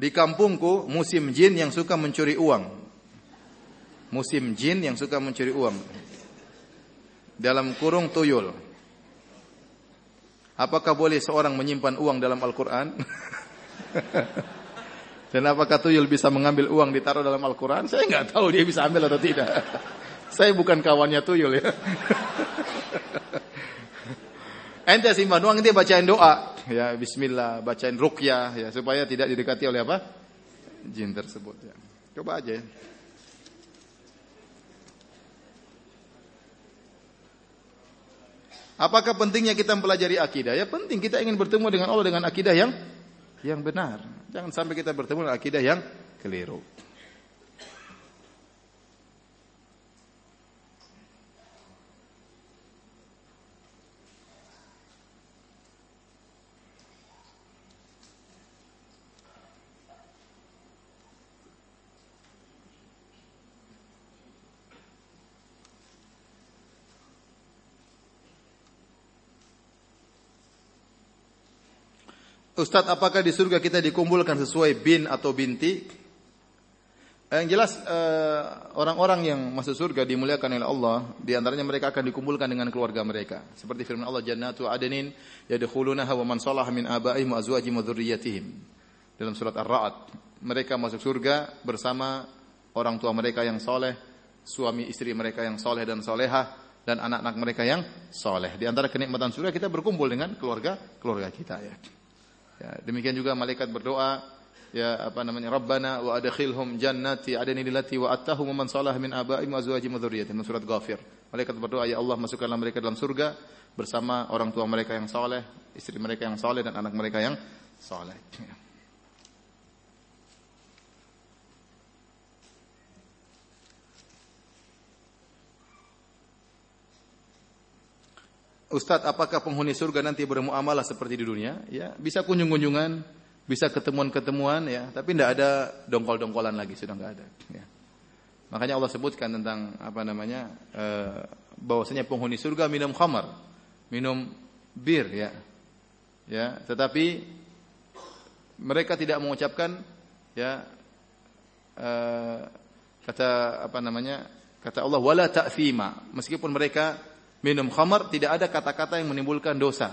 Di kampungku musim jin yang suka mencuri uang. Musim jin yang suka mencuri uang. Dalam kurung tuyul. Apakah boleh seorang menyimpan uang dalam Al-Quran? Dan apakah tuyul bisa mengambil uang ditaruh dalam Al-Quran? Saya nggak tahu dia bisa ambil atau tidak. Saya bukan kawannya tuyul ya. Ente simpan uang ente bacain doa, ya bismillah, bacain ruqyah ya supaya tidak didekati oleh apa? jin tersebut ya. Coba aja ya. Apakah pentingnya kita mempelajari akidah? Ya penting kita ingin bertemu dengan Allah dengan akidah yang yang benar. Jangan sampai kita bertemu dengan akidah yang keliru. Ustadz, apakah di surga kita dikumpulkan sesuai bin atau binti? Yang jelas eh, orang-orang yang masuk surga dimuliakan oleh Allah, di antaranya mereka akan dikumpulkan dengan keluarga mereka. Seperti firman Allah, "Jannatu adnin yadkhulunaha wa man salaha min abaihim wa azwajihim wa dzurriyyatihim." Dalam surat Ar-Ra'd, mereka masuk surga bersama orang tua mereka yang soleh, suami istri mereka yang soleh dan solehah, dan anak-anak mereka yang soleh. Di antara kenikmatan surga kita berkumpul dengan keluarga keluarga kita ya. Ya demikian juga malaikat berdoa ya apa namanya Rabbana wa adkhilhum jannati adani lillati wa attahum man salah min abaihim wa azwajihim wa dzurriyyatihim surat Ghafir. Malaikat berdoa ya Allah masukkanlah mereka dalam surga bersama orang tua mereka yang saleh, istri mereka yang saleh dan anak mereka yang saleh. Ustadz, apakah penghuni surga nanti bermuamalah seperti di dunia? Ya, bisa kunjung-kunjungan, bisa ketemuan-ketemuan ya, tapi tidak ada dongkol-dongkolan lagi sudah nggak ada. Ya. Makanya Allah sebutkan tentang apa namanya e, bahwasanya penghuni surga minum khamar, minum bir ya, ya. Tetapi mereka tidak mengucapkan ya e, kata apa namanya kata Allah wala ta'fima meskipun mereka minum khamar tidak ada kata-kata yang menimbulkan dosa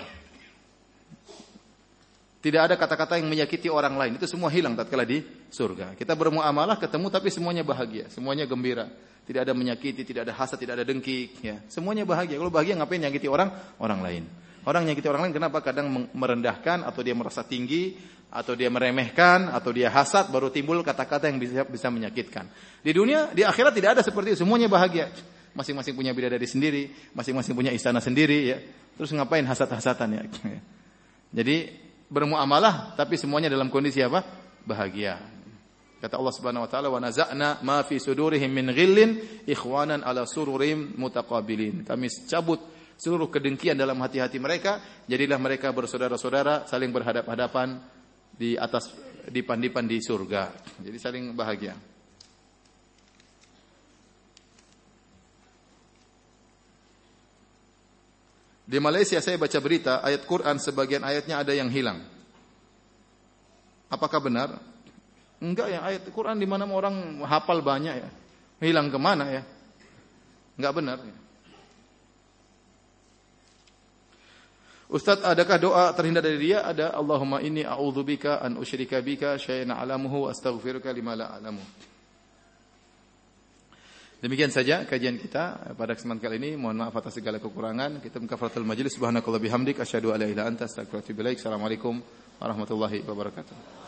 tidak ada kata-kata yang menyakiti orang lain. Itu semua hilang tatkala di surga. Kita bermuamalah ketemu tapi semuanya bahagia, semuanya gembira. Tidak ada menyakiti, tidak ada hasad, tidak ada dengki, ya. Semuanya bahagia. Kalau bahagia ngapain menyakiti orang orang lain? Orang menyakiti orang lain kenapa kadang merendahkan atau dia merasa tinggi atau dia meremehkan atau dia hasad baru timbul kata-kata yang bisa bisa menyakitkan. Di dunia, di akhirat tidak ada seperti itu. Semuanya bahagia. Masing-masing punya bidadari sendiri, masing-masing punya istana sendiri ya. Terus ngapain hasad-hasatan ya? Jadi bermuamalah tapi semuanya dalam kondisi apa? Bahagia. Kata Allah Subhanahu wa taala wa naza'na ma fi sudurihim min ghillin ikhwanan ala sururim mutaqabilin. Kami cabut seluruh kedengkian dalam hati-hati mereka, jadilah mereka bersaudara-saudara saling berhadap-hadapan di atas di surga. Jadi saling bahagia. Di Malaysia saya baca berita ayat Quran sebagian ayatnya ada yang hilang. Apakah benar? Enggak ya ayat Quran di mana orang hafal banyak ya. Hilang ke mana ya? Enggak benar. Ya. Ustaz, adakah doa terhindar dari dia? Ada Allahumma inni a'udzubika an usyrika bika syai'an a'lamuhu wa astaghfiruka lima la a'lamu. Demikian saja kajian kita pada kesempatan kali ini. Mohon maaf atas segala kekurangan. Kita mengkafaratul majelis. Subhanakallah bihamdik. Asyhadu an la ilaha anta. Assalamualaikum warahmatullahi wabarakatuh.